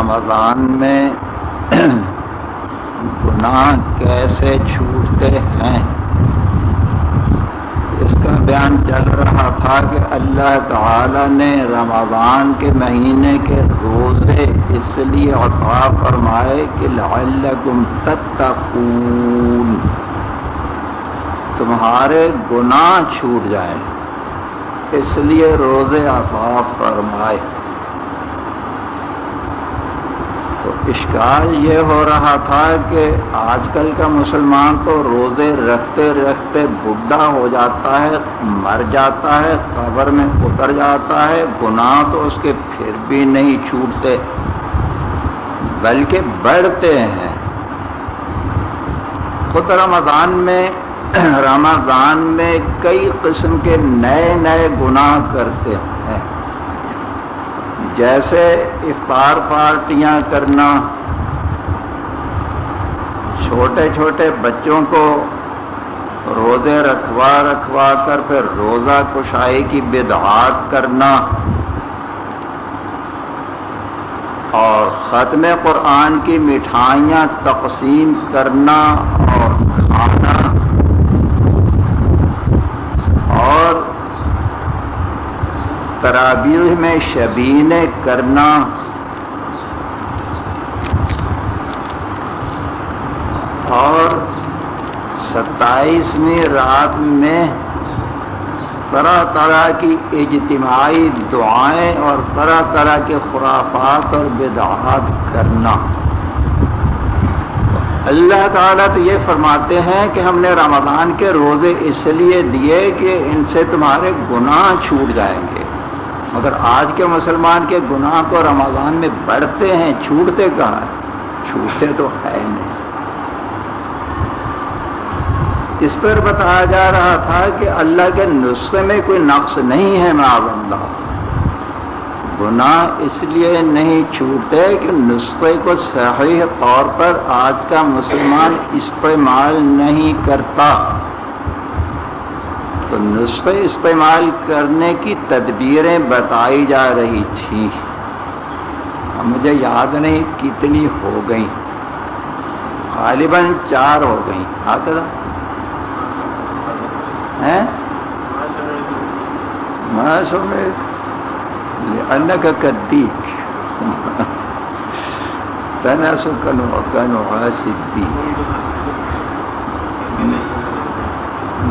رمضان میں گناہ کیسے چھوٹتے ہیں؟ اس کا بیان چل رہا تھا کہ اللہ تعالی نے رمضان کے مہینے کے روزے اس لیے عطا فرمائے کہ لعلکم تتقون، تمہارے گناہ چھوٹ جائیں۔ اس لیے روزے عطا فرمائے تو اشکال یہ ہو رہا تھا کہ آج کل کا مسلمان تو روزے رکھتے رکھتے بڈھا ہو جاتا ہے، مر جاتا ہے، قبر میں اتر جاتا ہے، گناہ تو اس کے پھر بھی نہیں چھوٹتے، بلکہ بڑھتے ہیں۔ خود رمضان میں رمضان میں کئی قسم کے نئے نئے گناہ کرتے ہیں۔ جیسے افطار پارٹیاں کرنا، چھوٹے چھوٹے بچوں کو روزے رکھوا رکھوا کر پھر روزہ کشائی کی بدعات کرنا اور ختم قرآن کی مٹھائیاں تقسیم کرنا اور کھانا اور ترابیح میں شبین کرنا۔ اور ستائیسویں رات میں طرح طرح کی اجتماعی دعائیں اور طرح طرح کے خرافات اور بدعات کرنا۔ اللہ تعالیٰ تو یہ فرماتے ہیں کہ ہم نے رمضان کے روزے اس لیے دیے کہ ان سے تمہارے گناہ چھوٹ جائیں گے۔ مگر آج کے مسلمان کے گناہ تو رمضان میں بڑھتے ہیں، چھوٹتے کہاں؟ چھوٹتے تو ہے نہیں۔ اس پر بتایا جا رہا تھا کہ اللہ کے نسخے میں کوئی نقص نہیں ہے اللہ۔ گناہ اس لیے نہیں چھوٹے کہ نسخے کو صحیح طور پر آج کا مسلمان استعمال نہیں کرتا۔ تو نسخے استعمال کرنے کی تدبیریں بتائی جا رہی تھیں مجھے یاد نہیں کتنی ہو گئیں۔ غالباً چار ہو گئیں۔ ہاں آتا میں سمجھ لأنك كديك تناسك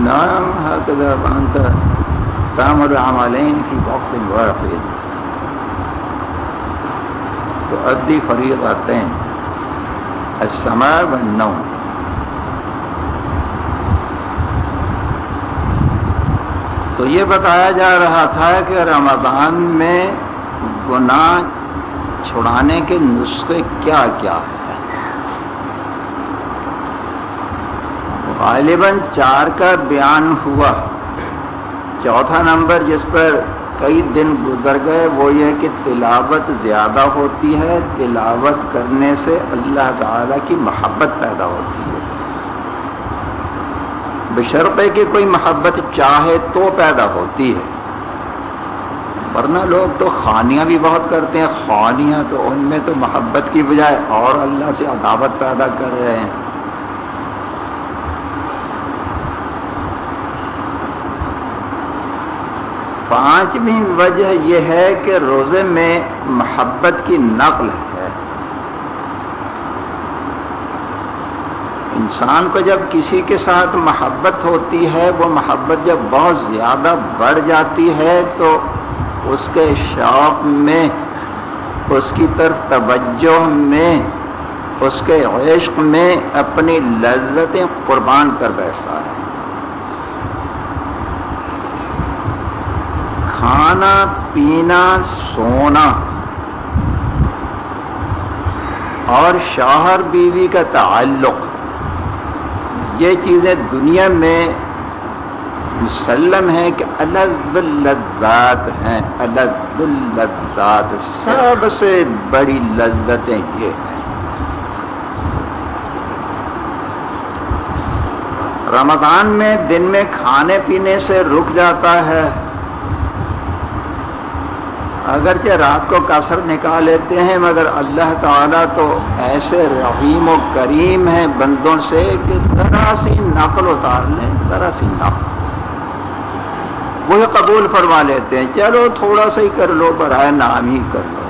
نعم، هكذا فأنت تعمل عملين في وقت واحد. تؤدي فريضتين السماء والنوم. تو یہ بتایا جا رہا تھا کہ رمضان میں گناہ چھڑانے کے نسخے کیا کیا ہے غالباً چار کا بیان ہوا۔ چوتھا نمبر جس پر کئی دن گزر گئے، وہ یہ کہ تلاوت زیادہ ہوتی ہے۔ تلاوت کرنے سے اللہ تعالیٰ کی محبت پیدا ہوتی ہے۔ بشرطے کہ کوئی محبت چاہے تو پیدا ہوتی ہے۔ ورنہ لوگ تو خانیاں بھی بہت کرتے ہیں۔ خانیاں تو ان میں تو محبت کی بجائے اور اللہ سے عداوت پیدا کر رہے ہیں۔ پانچویں وجہ یہ ہے کہ روزے میں محبت کی نقل ہے۔ انسان کو جب کسی کے ساتھ محبت ہوتی ہے، وہ محبت جب بہت زیادہ بڑھ جاتی ہے، تو اس کے شوق میں، اس کی طرف توجہ میں، اس کے عشق میں اپنی لذتیں قربان کر بیٹھتا ہے۔ کھانا پینا سونا اور شوہر بیوی کا تعلق یہ چیزیں دنیا میں مسلم ہے کہ الگ اللذات ہیں الگ اللذات سب سے بڑی لذتیں یہ ہیں رمضان میں دن میں کھانے پینے سے رک جاتا ہے اگرچہ رات کو کثر نکال لیتے ہیں، مگر اللہ تعالیٰ تو ایسے رحیم و کریم ہیں بندوں سے کہ ذرا سی نقل اتار لیں، ذرا سی نقل۔ وہ قبول فرما لیتے ہیں، چلو تھوڑا سا ہی کر لو، برائے نام ہی کر لو۔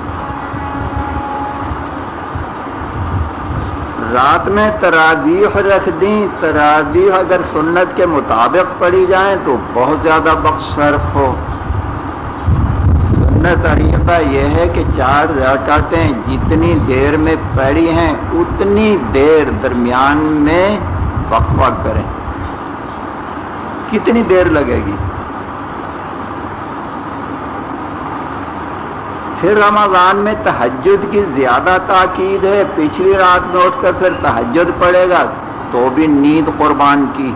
رات میں تراویح رکھ دیں تراویح اگر سنت کے مطابق پڑھی جائیں تو بہت زیادہ وقت صرف ہو۔ سنت طریقہ یہ ہے کہ چار رکعتیں جتنی دیر میں پڑھی ہیں، اتنی دیر درمیان میں وقفہ کریں۔ کتنی دیر لگے گی؟ پھر رمضان میں تحجد کی زیادہ تاکید ہے۔ پچھلی رات میں اٹھ کر پھر تحجد پڑے گا تو بھی نیند قربان کی۔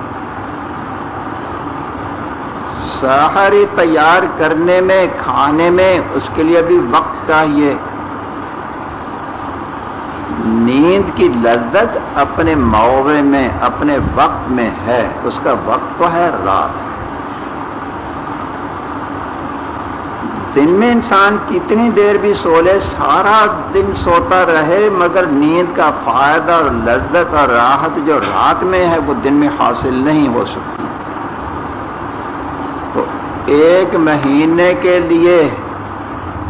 سہری تیار کرنے میں، کھانے میں اس کے لیے بھی وقت چاہیے۔ نیند کی لذت اپنے موقع میں، اپنے وقت میں ہے۔ اس کا وقت تو ہے رات۔ دن میں انسان کتنی دیر بھی سو لے سارا دن سوتا رہے، مگر نیند کا فائدہ اور لذت اور راحت جو رات میں ہے، وہ دن میں حاصل نہیں ہو سکتی۔ ایک مہینے کے لیے،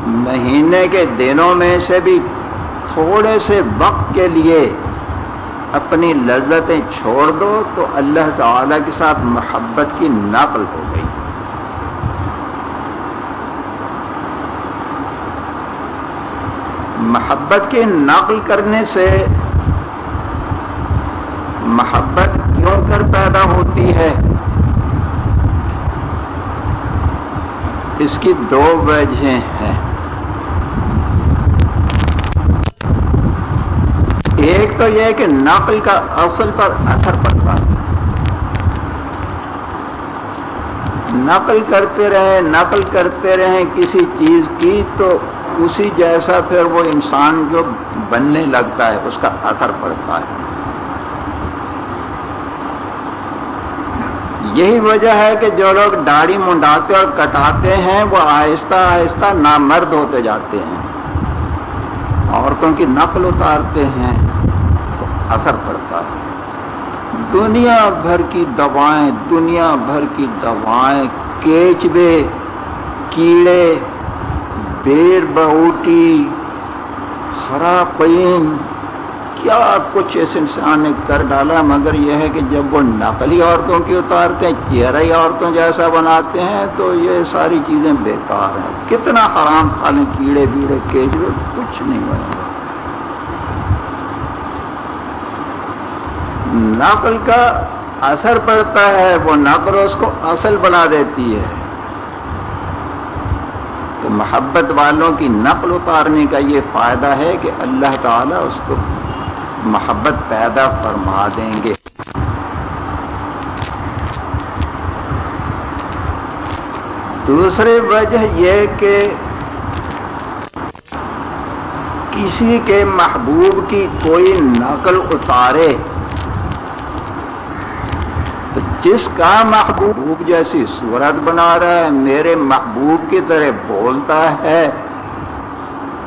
مہینے کے دنوں میں سے بھی تھوڑے سے وقت کے لیے اپنی لذتیں چھوڑ دو تو اللہ تعالی کے ساتھ محبت کی نقل ہو گئی۔ محبت کے نقل کرنے سے محبت کیوں کر پیدا ہوتی ہے؟ اس کی دو وجہ ہیں۔ ایک تو یہ کہ نقل کا اصل پر اثر پڑتا ہے۔ نقل کرتے رہیں نقل کرتے رہیں کسی چیز کی تو اسی جیسا پھر وہ انسان جو بننے لگتا ہے، اس کا اثر پڑتا ہے۔ یہی وجہ ہے کہ جو لوگ داڑھی منڈاتے اور کٹاتے ہیں، وہ آہستہ آہستہ نامرد ہوتے جاتے ہیں۔ عورتوں کی نقل اتارتے ہیں، تو اثر پڑتا ہے۔ دنیا بھر کی دوائیں، دنیا بھر کی دوائیں کیچبے کیڑے، بیر بہوٹی خراپین کیا کچھ اس انسان نے کر ڈالا؟ مگر یہ ہے کہ جب وہ نقلی عورتوں کی اتارتے ہیں چہرئی عورتوں جیسا بناتے ہیں، تو یہ ساری چیزیں بیکار ہیں۔ کتنا حرام کھا لیں کیڑے، بیڑے کیچڑے کچھ نہیں بنے نقل کا اثر پڑتا ہے، وہ نقل اس کو اصل بنا دیتی ہے۔ تو محبت والوں کی نقل اتارنے کا یہ فائدہ ہے کہ اللہ تعالیٰ اس کو محبت پیدا فرما دیں گے۔ دوسری وجہ یہ کہ کسی کے محبوب کی کوئی نقل اتارے۔ جس کا محبوب جیسی صورت بنا رہا ہے، میرے محبوب کی طرح بولتا ہے۔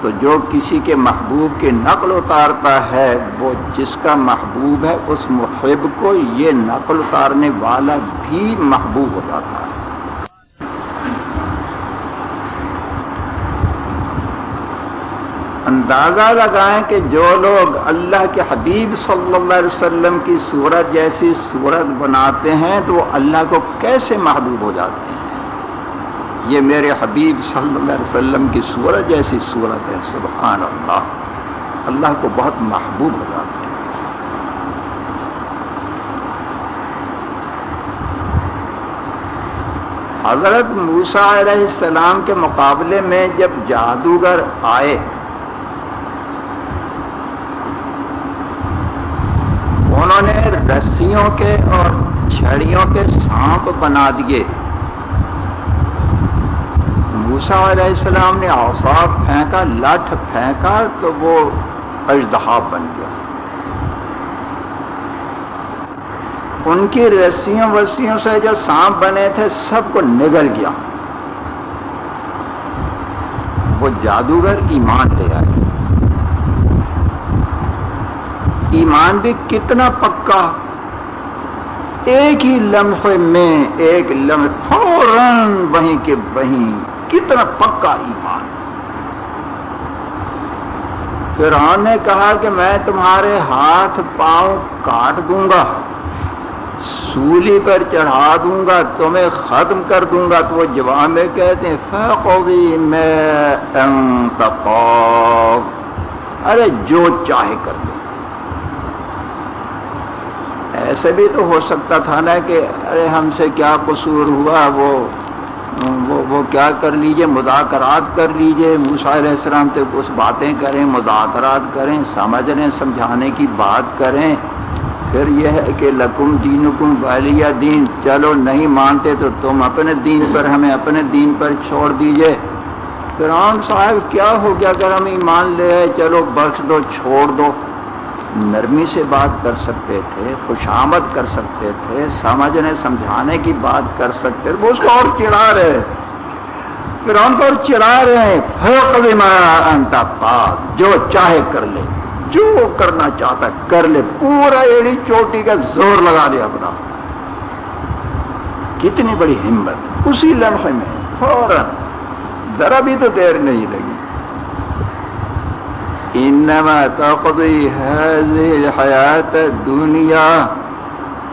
تو جو کسی کے محبوب کی نقل اتارتا ہے، وہ جس کا محبوب ہے، اس محب کو یہ نقل اتارنے والا بھی محبوب ہو جاتا ہے۔ اندازہ لگائیں کہ جو لوگ اللہ کے حبیب صلی اللہ علیہ وسلم کی صورت جیسی صورت بناتے ہیں، تو وہ اللہ کو کیسے محبوب ہو جاتے ہیں؟ یہ میرے حبیب صلی اللہ علیہ وسلم کی صورت جیسی صورت ہے، سبحان اللہ۔ اللہ کو بہت محبوب ہو جاتے ہیں حضرت موسا علیہ السلام کے مقابلے میں جب جادوگر آئے، انہوں نے رسیوں کے اور چھڑیوں کے سانپ بنا دیے۔ موسا علیہ السلام نے اوساف پھینکا لٹھ پھینکا تو وہ اجدہا بن گیا۔ ان کی رسیوں وسیوں سے جو سانپ بنے تھے، سب کو نگل گیا۔ وہ جادوگر ایمان لے آئے۔ ایمان بھی کتنا پکا۔ ایک ہی لمحے میں، ایک لمحے فوراً وہیں کے وہیں کتنا پکا ایمان۔ فرعون نے کہا کہ میں تمہارے ہاتھ پاؤں کاٹ دوں گا، سولی پر چڑھا دوں گا، تمہیں ختم کر دوں گا۔ تو وہ جواب میں کہتے ہیں فقضی میں ارے جو چاہے کر دو۔ ایسے بھی تو ہو سکتا تھا نا کہ ارے ہم سے کیا قصور ہوا، وہ وہ, وہ کیا کر لیجیے؟ مذاکرات کر لیجیے۔ موسیٰ علیہ السلام سے کچھ باتیں کریں مذاکرات کریں سمجھنے سمجھانے کی بات کریں۔ پھر یہ ہے کہ لکم دینکم والیہ دین۔ چلو نہیں مانتے تو تم اپنے دین پر ہمیں اپنے دین پر چھوڑ دیجیے۔ فرعون صاحب کیا ہو گیا؟ اگر ہم ایمان لے آئے چلو بخش دو چھوڑ دو۔ نرمی سے بات کر سکتے تھے خوشامد کر سکتے تھے سمجھنے سمجھانے کی بات کر سکتے تھے، وہ اس کو اور چڑھا رہے فرعون کو اور چڑھا رہے ہیں۔ جو چاہے کر لے۔ جو کرنا چاہتا ہے کر لے۔ پورا ایڑی چوٹی کا زور لگا دیا اپنا۔ کتنی بڑی ہمت۔ اسی لمحے میں فوراً، ذرا بھی تو دیر نہیں لگی۔ انما تقضی هذه الحیات دنیا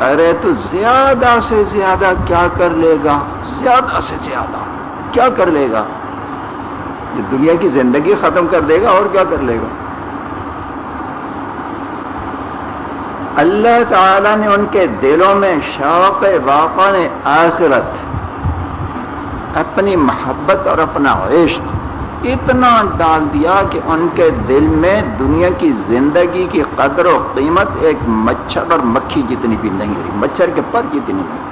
ارے تو زیادہ سے زیادہ کیا کر لے گا؟ زیادہ سے زیادہ کیا کر لے گا؟ یہ دنیا کی زندگی ختم کر دے گا اور کیا کر لے گا؟ اللہ تعالی نے ان کے دلوں میں شوق واقع نے آخرت، اپنی محبت اور اپنا عشق اتنا ڈال دیا کہ ان کے دل میں دنیا کی زندگی کی قدر و قیمت ایک مچھر اور مکھی جتنی بھی نہیں رہی، مچھر کے پر جتنی نہیں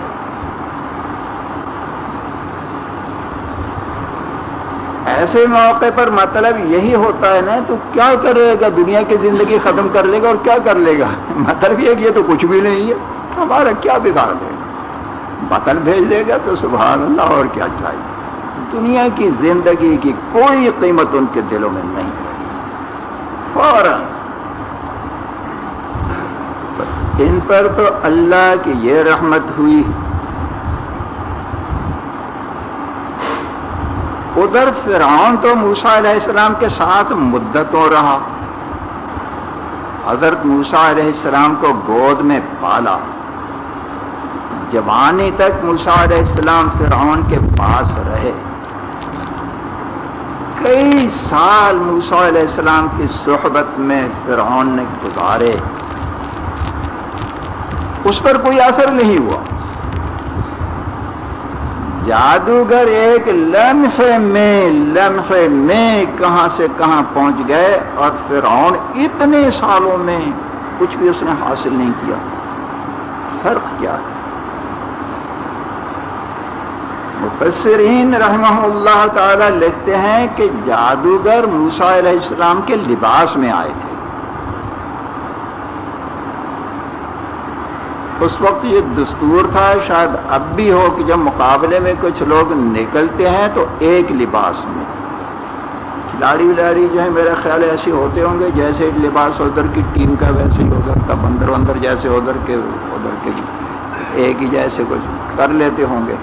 ایسے موقع پر مطلب یہی ہوتا ہے نا، تو کیا کرے گا؟ دنیا کی زندگی ختم کر لے گا اور کیا کر لے گا؟ مطلب یہ کہ یہ تو کچھ بھی نہیں ہے، ہمارا کیا بگاڑ دے گا؟ مطلب بھیج دے گا تو سبحان اللہ، اور کیا چاہیے؟ دنیا کی زندگی کی کوئی قیمت ان کے دلوں میں نہیں۔ فوراً۔ ان پر تو اللہ کی یہ رحمت ہوئی۔ ادھر فرعون تو موسا علیہ السلام کے ساتھ مدتوں رہا۔ حضرت موسا علیہ السلام کو گود میں پالا۔ جوانی تک موسا علیہ السلام فرعون کے پاس رہے۔ کئی سال موسا علیہ السلام کی صحبت میں فرعون نے گزارے۔ اس پر کوئی اثر نہیں ہوا۔ جادوگر ایک لمحے میں لمحے میں کہاں سے کہاں پہنچ گئے اور فرعون اتنے سالوں میں کچھ بھی اس نے حاصل نہیں کیا۔ فرق کیا؟ ہے مفسرین رحمہ اللہ تعالی لکھتے ہیں کہ جادوگر موسا علیہ السلام کے لباس میں آئے تھے۔ اس وقت یہ دستور تھا، شاید اب بھی ہو کہ جب مقابلے میں کچھ لوگ نکلتے ہیں تو ایک لباس میں۔ کھلاڑی ولاڑی جو ہے میرا خیال ایسے ہوتے ہوں گے، جیسے لباس ادھر کی ٹیم کا، ویسے ہی ادھر کا بندر وندر جیسے ادھر کے ادھر کے ایک ہی جیسے کچھ کر لیتے ہوں گے۔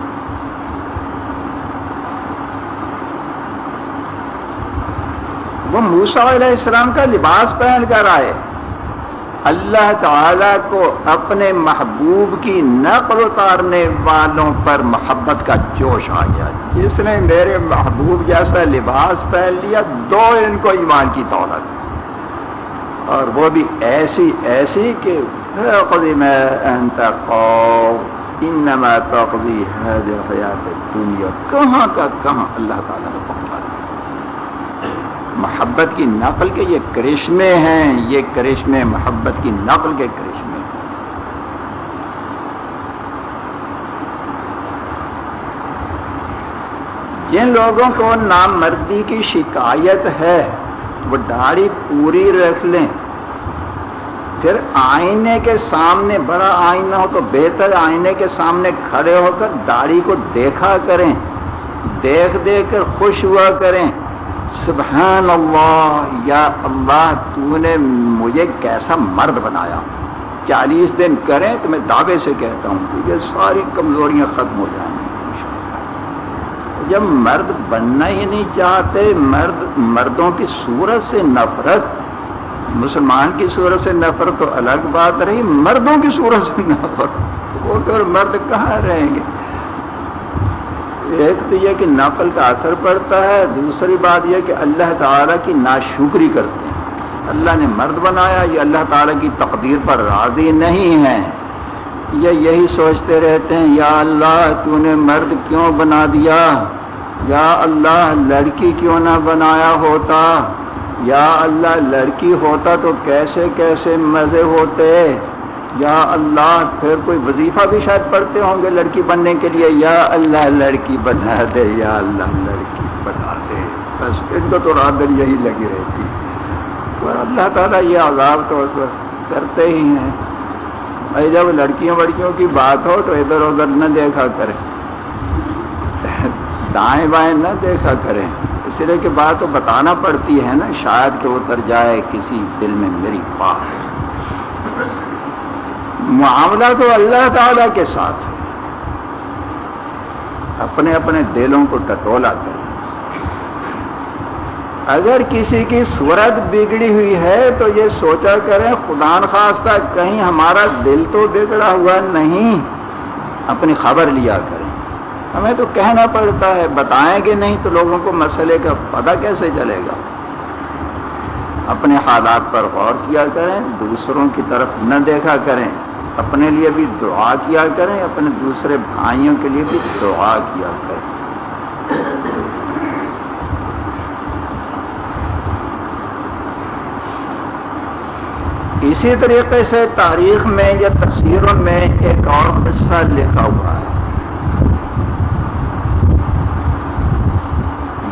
وہ موسا علیہ السلام کا لباس پہن کر آئے۔ اللہ تعالی کو اپنے محبوب کی نقل اتارنے والوں پر محبت کا جوش آ گیا۔ جس نے میرے محبوب جیسا لباس پہن لیا، دو ان کو ایمان کی دولت۔ اور وہ بھی ایسی ایسی کہ میں انما تقضی حیات دنیا کہاں کا کہاں اللہ تعالیٰ نے پہنچا؟ محبت کی نقل کے یہ کرشمے ہیں، یہ کرشمے محبت کی نقل کے کرشمے جن لوگوں کو نامردی کی شکایت ہے، وہ داڑھی پوری رکھ لیں۔ پھر آئینے کے سامنے، بڑا آئینہ ہو تو بہتر آئینے کے سامنے کھڑے ہو کر داڑھی کو دیکھا کریں۔ دیکھ دیکھ کر خوش ہوا کریں۔ سبحان اللہ یا اللہ، تو نے مجھے کیسا مرد بنایا۔ چالیس دن کریں تو میں دعوے سے کہتا ہوں کہ یہ ساری کمزوریاں ختم ہو جائیں۔ جب مرد بننا ہی نہیں چاہتے، مرد، مردوں کی صورت سے نفرت، مسلمان کی صورت سے نفرت تو الگ بات رہی، مردوں کی صورت سے نفرت۔ وہ مرد کہاں رہیں گے؟ ایک تو یہ کہ نقل کا اثر پڑتا ہے، دوسری بات یہ کہ اللہ تعالیٰ کی ناشکری کرتے ہیں۔ اللہ نے مرد بنایا، یہ اللہ تعالیٰ کی تقدیر پر راضی نہیں ہے یہ یہی سوچتے رہتے ہیں، یا اللہ تو نے مرد کیوں بنا دیا؟ یا اللہ لڑکی کیوں نہ بنایا ہوتا؟ یا اللہ لڑکی ہوتا تو کیسے کیسے مزے ہوتے؟ یا اللہ، پھر کوئی وظیفہ بھی شاید پڑھتے ہوں گے لڑکی بننے کے لیے، یا اللہ لڑکی بنا دے، یا اللہ لڑکی بنا دے۔ بس ان کو تو رات دن یہی لگی رہتی۔ اور اللہ تعالیٰ یہ عذاب تو کرتے ہی ہیں۔ بھائی، جب لڑکیوں وڑکیوں کی بات ہو تو ادھر ادھر نہ دیکھا کریں۔ دائیں بائیں نہ دیکھا کریں۔ اس لیے کہ بات تو بتانا پڑتی ہے نا، شاید کہ اتر جائے کسی دل میں میری بات۔ معاملہ تو اللہ تعالی کے ساتھ اپنے اپنے دلوں کو ٹٹولا کر اگر کسی کی صورت بگڑی ہوئی ہے تو یہ سوچا کریں، خدا نخواستہ کہیں ہمارا دل تو بگڑا ہوا نہیں، اپنی خبر لیا کریں۔ ہمیں تو کہنا پڑتا ہے، بتائیں گے نہیں تو لوگوں کو مسئلے کا پتہ کیسے چلے گا؟ اپنے حالات پر غور کیا کریں، دوسروں کی طرف نہ دیکھا کریں۔ اپنے لیے بھی دعا کیا کریں، اپنے دوسرے بھائیوں کے لیے بھی دعا کیا کریں۔ اسی طریقے سے تاریخ میں یا تصویروں میں ایک اور قصہ لکھا ہوا ہے۔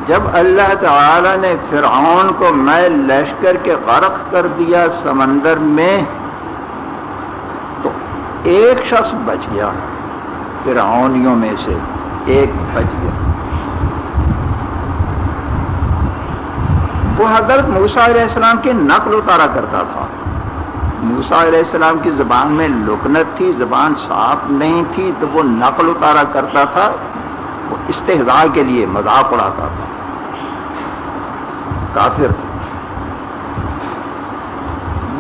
جب اللہ تعالی نے فرعون کو میں لشکر کے غرق کر دیا سمندر میں ایک شخص بچ گیا۔ فرعونیوں میں سے ایک بچ گیا۔ وہ حضرت موسا علیہ السلام کی نقل اتارا کرتا تھا۔ موسا علیہ السلام کی زبان میں لکنت تھی، زبان صاف نہیں تھی، تو وہ نقل اتارا کرتا تھا۔ وہ استحضاء کے لیے مذاق اڑاتا تھا۔ کافر تھا۔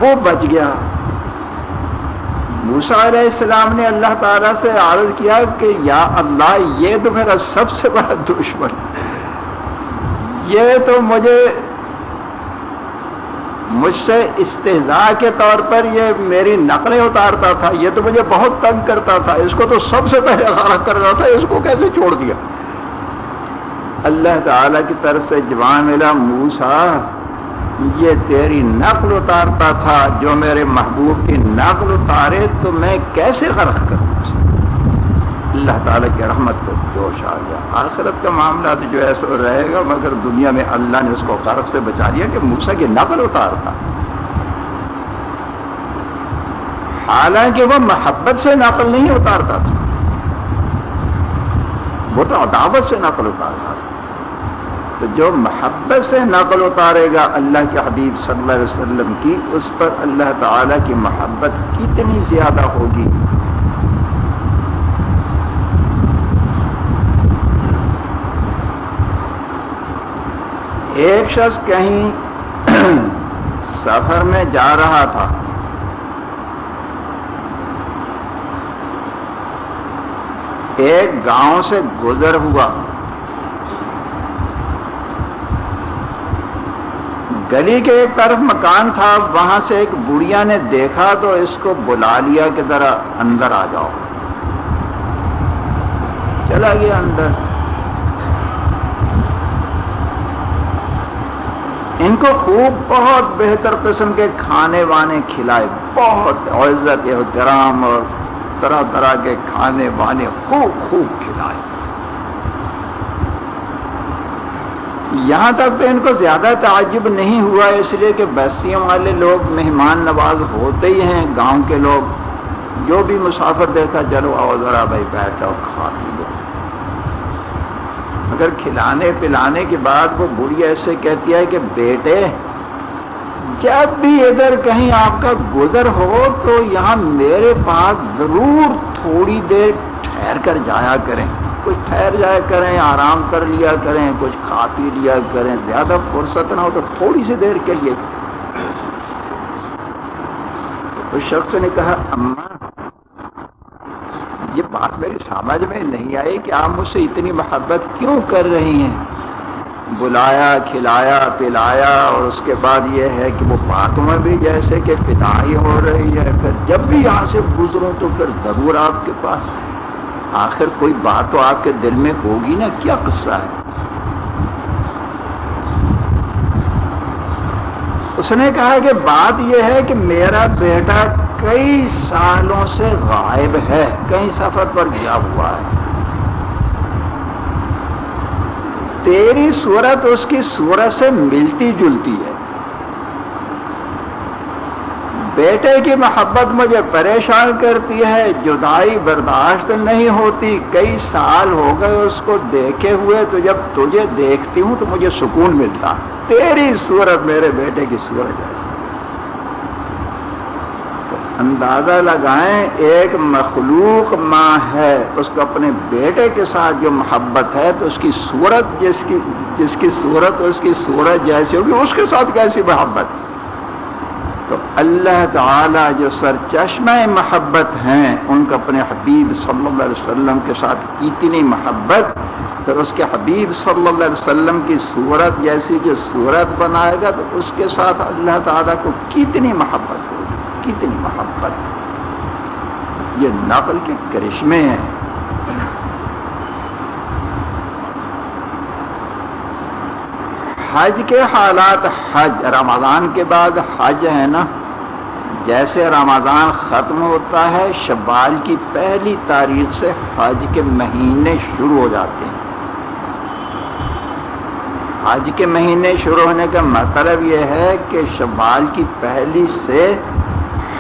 وہ بچ گیا۔ موسا علیہ السلام نے اللہ تعالیٰ سے عرض کیا کہ یا اللہ، یہ تو میرا سب سے بڑا دشمن یہ تو مجھے، مجھ سے استحضاء کے طور پر یہ میری نقلیں اتارتا تھا، یہ تو مجھے بہت تنگ کرتا تھا، اس کو تو سب سے پہلے غارت کرتا تھا، اس کو کیسے چھوڑ دیا؟ اللہ تعالی کی طرف سے جوان ملا موسا یہ تیری نقل اتارتا تھا، جو میرے محبوب کی نقل اتارے تو میں کیسے غرق کروں؟ اللہ تعالیٰ کی رحمت کو جوش آ گیا۔ آخرت کا معاملہ تو جو ایسا رہے گا، مگر دنیا میں اللہ نے اس کو غرق سے بچا لیا کہ موسا کی نقل اتارتا۔ حالانکہ وہ محبت سے نقل نہیں اتارتا تھا، وہ تو عداوت سے نقل اتارتا تھا۔ تو جو محبت سے نقل اتارے گا اللہ کے حبیب صلی اللہ علیہ وسلم کی، اس پر اللہ تعالی کی محبت کتنی زیادہ ہوگی۔ ایک شخص کہیں سفر میں جا رہا تھا۔ ایک گاؤں سے گزر ہوا۔ گلی کے ایک طرف مکان تھا، وہاں سے ایک بڑھیا نے دیکھا تو اس کو بلا لیا کہ ذرا اندر آ جاؤ۔ چلا گیا اندر۔ ان کو خوب بہت بہتر قسم کے کھانے وانے کھلائے، بہت عزت، احترام اور طرح طرح کے کھانے وانے خوب خوب کھلائے۔ یہاں تک تو ان کو زیادہ تعجب نہیں ہوا، اس لیے کہ بستیوں والے لوگ مہمان نواز ہوتے ہی ہیں، گاؤں کے لوگ۔ جو بھی مسافر دیکھا، چلو آؤ ذرا بھائی، بیٹھو، کھا پی لو۔ مگر کھلانے پلانے کے بعد وہ بڑی ایسے کہتی ہے کہ بیٹے، جب بھی ادھر کہیں آپ کا گزر ہو، تو یہاں میرے پاس ضرور تھوڑی دیر ٹھہر کر جایا کریں۔ کچھ ٹھہر جایا کریں، آرام کر لیا کریں، کچھ کھا پی لیا کریں، زیادہ فرصت نہ ہو تو تھوڑی سی دیر کے لیے۔ اس شخص نے کہا اماں یہ بات میری سمجھ میں نہیں آئی کہ آپ مجھ سے اتنی محبت کیوں کر رہی ہیں؟ بلایا، کھلایا، پلایا، اور اس کے بعد یہ ہے کہ وہ باتوں میں بھی جیسے کہ پتائی ہو رہی ہے۔ پھر جب بھی یہاں سے گزروں تو پھر ضرور آپ کے پاس۔ آخر کوئی بات تو آپ کے دل میں ہوگی نا، کیا قصہ ہے؟ اس نے کہا کہ بات یہ ہے کہ میرا بیٹا کئی سالوں سے غائب ہے، کئی سفر پر گیا ہوا ہے۔ تیری صورت اس کی صورت سے ملتی جلتی ہے۔ بیٹے کی محبت مجھے پریشان کرتی ہے، جدائی برداشت نہیں ہوتی۔ کئی سال ہو گئے اس کو دیکھے ہوئے، تو جب تجھے دیکھتی ہوں تو مجھے سکون ملتا۔ تیری صورت میرے بیٹے کی صورت جیسی اندازہ لگائیں، ایک مخلوق ماں ہے، اس کو اپنے بیٹے کے ساتھ جو محبت ہے، تو اس کی صورت جس کی جس کی صورت، اس کی صورت جیسی ہوگی، اس کے ساتھ کیسی محبت؟ تو اللہ تعالی جو سر چشمہ محبت ہیں، ان کو اپنے حبیب صلی اللہ علیہ وسلم کے ساتھ اتنی محبت پھر اس کے حبیب صلی اللہ علیہ وسلم کی صورت جیسی جو صورت بنائے گا، تو اس کے ساتھ اللہ تعالیٰ کو کتنی محبت ہوگی، کتنی محبت۔ یہ نقل کے کرشمے ہیں۔ حج کے حالات حج، رمضان کے بعد حج ہے نا؟ جیسے رمضان ختم ہوتا ہے شبال کی پہلی تاریخ سے حج کے مہینے شروع ہو جاتے ہیں۔ حج کے مہینے شروع ہونے کا مطلب یہ ہے کہ شبال کی پہلی سے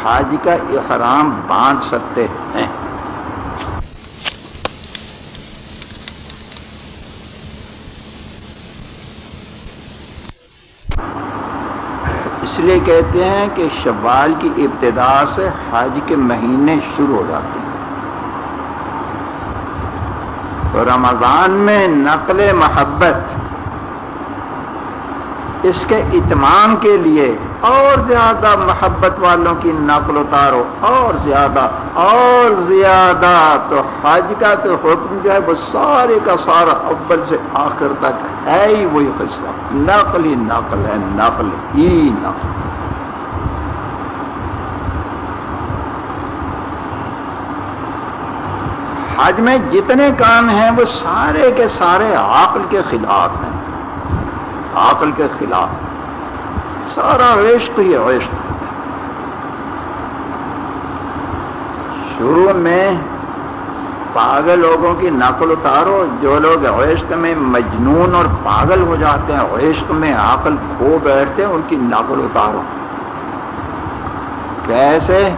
حج کا احرام باندھ سکتے ہیں۔ اس لیے کہتے ہیں کہ شوال کی ابتدا سے حج کے مہینے شروع ہو جاتے ہیں۔ تو رمضان میں نقل محبت اس کے اتمام کے لیے اور زیادہ محبت والوں کی نقل اتارو اور زیادہ اور زیادہ تو حج کا تو حکم جو ہے وہ سارے کا سارا اول سے آخر تک ہے ہی وہی قصہ۔ نقل ہی نقل ہے، نقل ہی نقل۔ حج میں جتنے کام ہیں وہ سارے کے سارے عقل کے خلاف ہیں۔ عقل کے خلاف۔ سارا عشق ہی عشق شروع میں پاگل لوگوں کی نقل اتارو، جو لوگ عشق میں مجنون اور پاگل ہو جاتے ہیں، عشق میں عقل کھو بیٹھتے ہیں، ان کی نقل اتارو۔ کیسے؟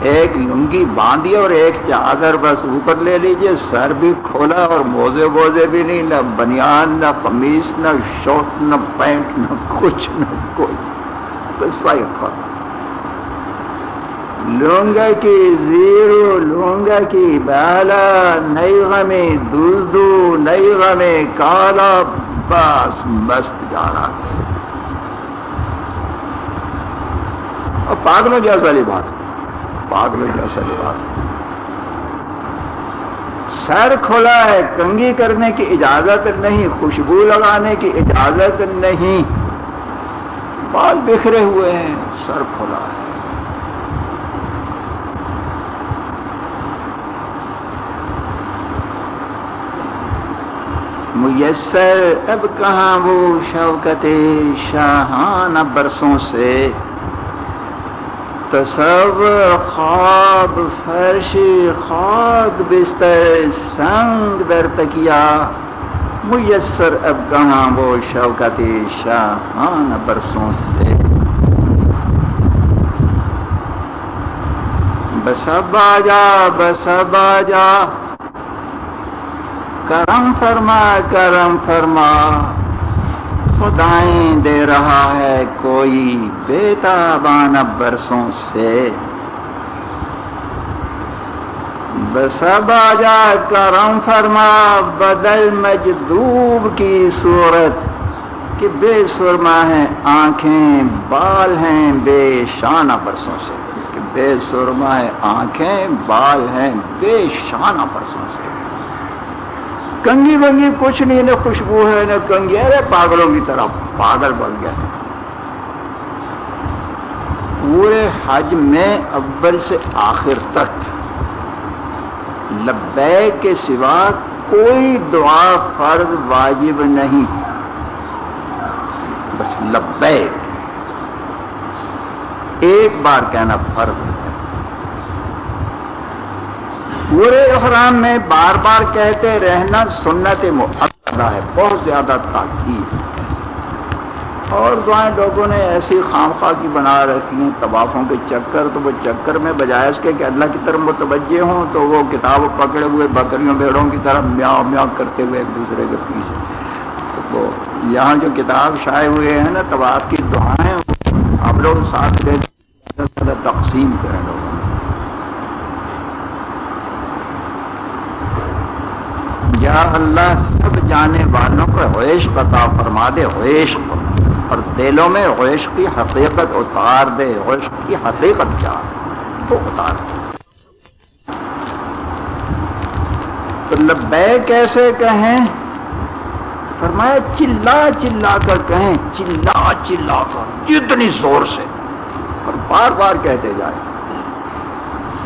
ایک لنگی باندھی اور ایک چادر بس اوپر لے لیجیے، سر بھی کھولا اور موزے ووزے بھی نہیں، نہ بنیان، نہ قمیص، نہ شوٹ نہ پینٹ، نہ کچھ نہ کچھ بس لونگا کی زیرو لونگا کی بالا، نئی غمی دوزدو نئی غمی کالا، بس مست جا رہا اور پاگلوں جیسا بات۔ پاگلوں جیسا لباس سر کھولا ہے کنگی کرنے کی اجازت نہیں، خوشبو لگانے کی اجازت نہیں۔ بال بکھرے ہوئے ہیں، سر کھولا ہے۔ میسر، اب کہاں وہ شوکت شاہان برسوں سے؟ تصور خواب، فرشی خواب بستر سنگ در تکیا میسر اب کہاں وہ شوکت شاہان برسوں سے۔ بس اب آجا بس آجا کرم فرما کرم فرما۔ سدائیں دے رہا ہے کوئی بیٹا بان برسوں سے۔ بس اب آجا کرم فرما، بدل مجدوب کی صورت کہ بے سرما ہے آنکھیں بال ہیں بے شانہ برسوں سے۔ کہ بے سرما ہے آنکھیں بال ہیں بے شانہ برسوں سے۔ کنگی ونگی کچھ نہیں، نہ خوشبو ہے، نہ کنگی ارے پاگلوں کی طرح پاگل بن گیا۔ پورے حج میں اول سے آخر تک لبے کے سوا کوئی دعا فرض واجب نہیں۔ بس لبے ایک بار کہنا فرض۔ ہے پورے احرام میں بار بار کہتے رہنا سنت مقدہ ہے، بہت زیادہ تاکید۔ اور دعائیں لوگوں نے ایسی خام خواہ کی بنا رکھی ہیں، طوافوں کے چکر، تو وہ چکر میں بجائے اس کے کہ اللہ کی طرف متوجہ ہوں، تو وہ کتاب پکڑے ہوئے بکریوں بھیڑوں کی طرف میاں میاں کرتے ہوئے ایک دوسرے کے پیچھے۔ تو یہاں جو کتاب شائع ہوئے ہیں نا طواف کی دعائیں ہم لوگ ساتھ لے تقسیم کریں۔ لوگوں یا اللہ سب جانے والوں کو ہویش پتا فرما دے ہویش اور دلوں میں ہویش کی حقیقت اتار دے ہویش کی حقیقت کیا تو اتار۔ دے تو لبے کیسے کہیں؟ فرمایا چلا چلا کر کہیں، چلا چلا کر۔ اتنی زور سے۔ اور بار بار کہتے جائیں۔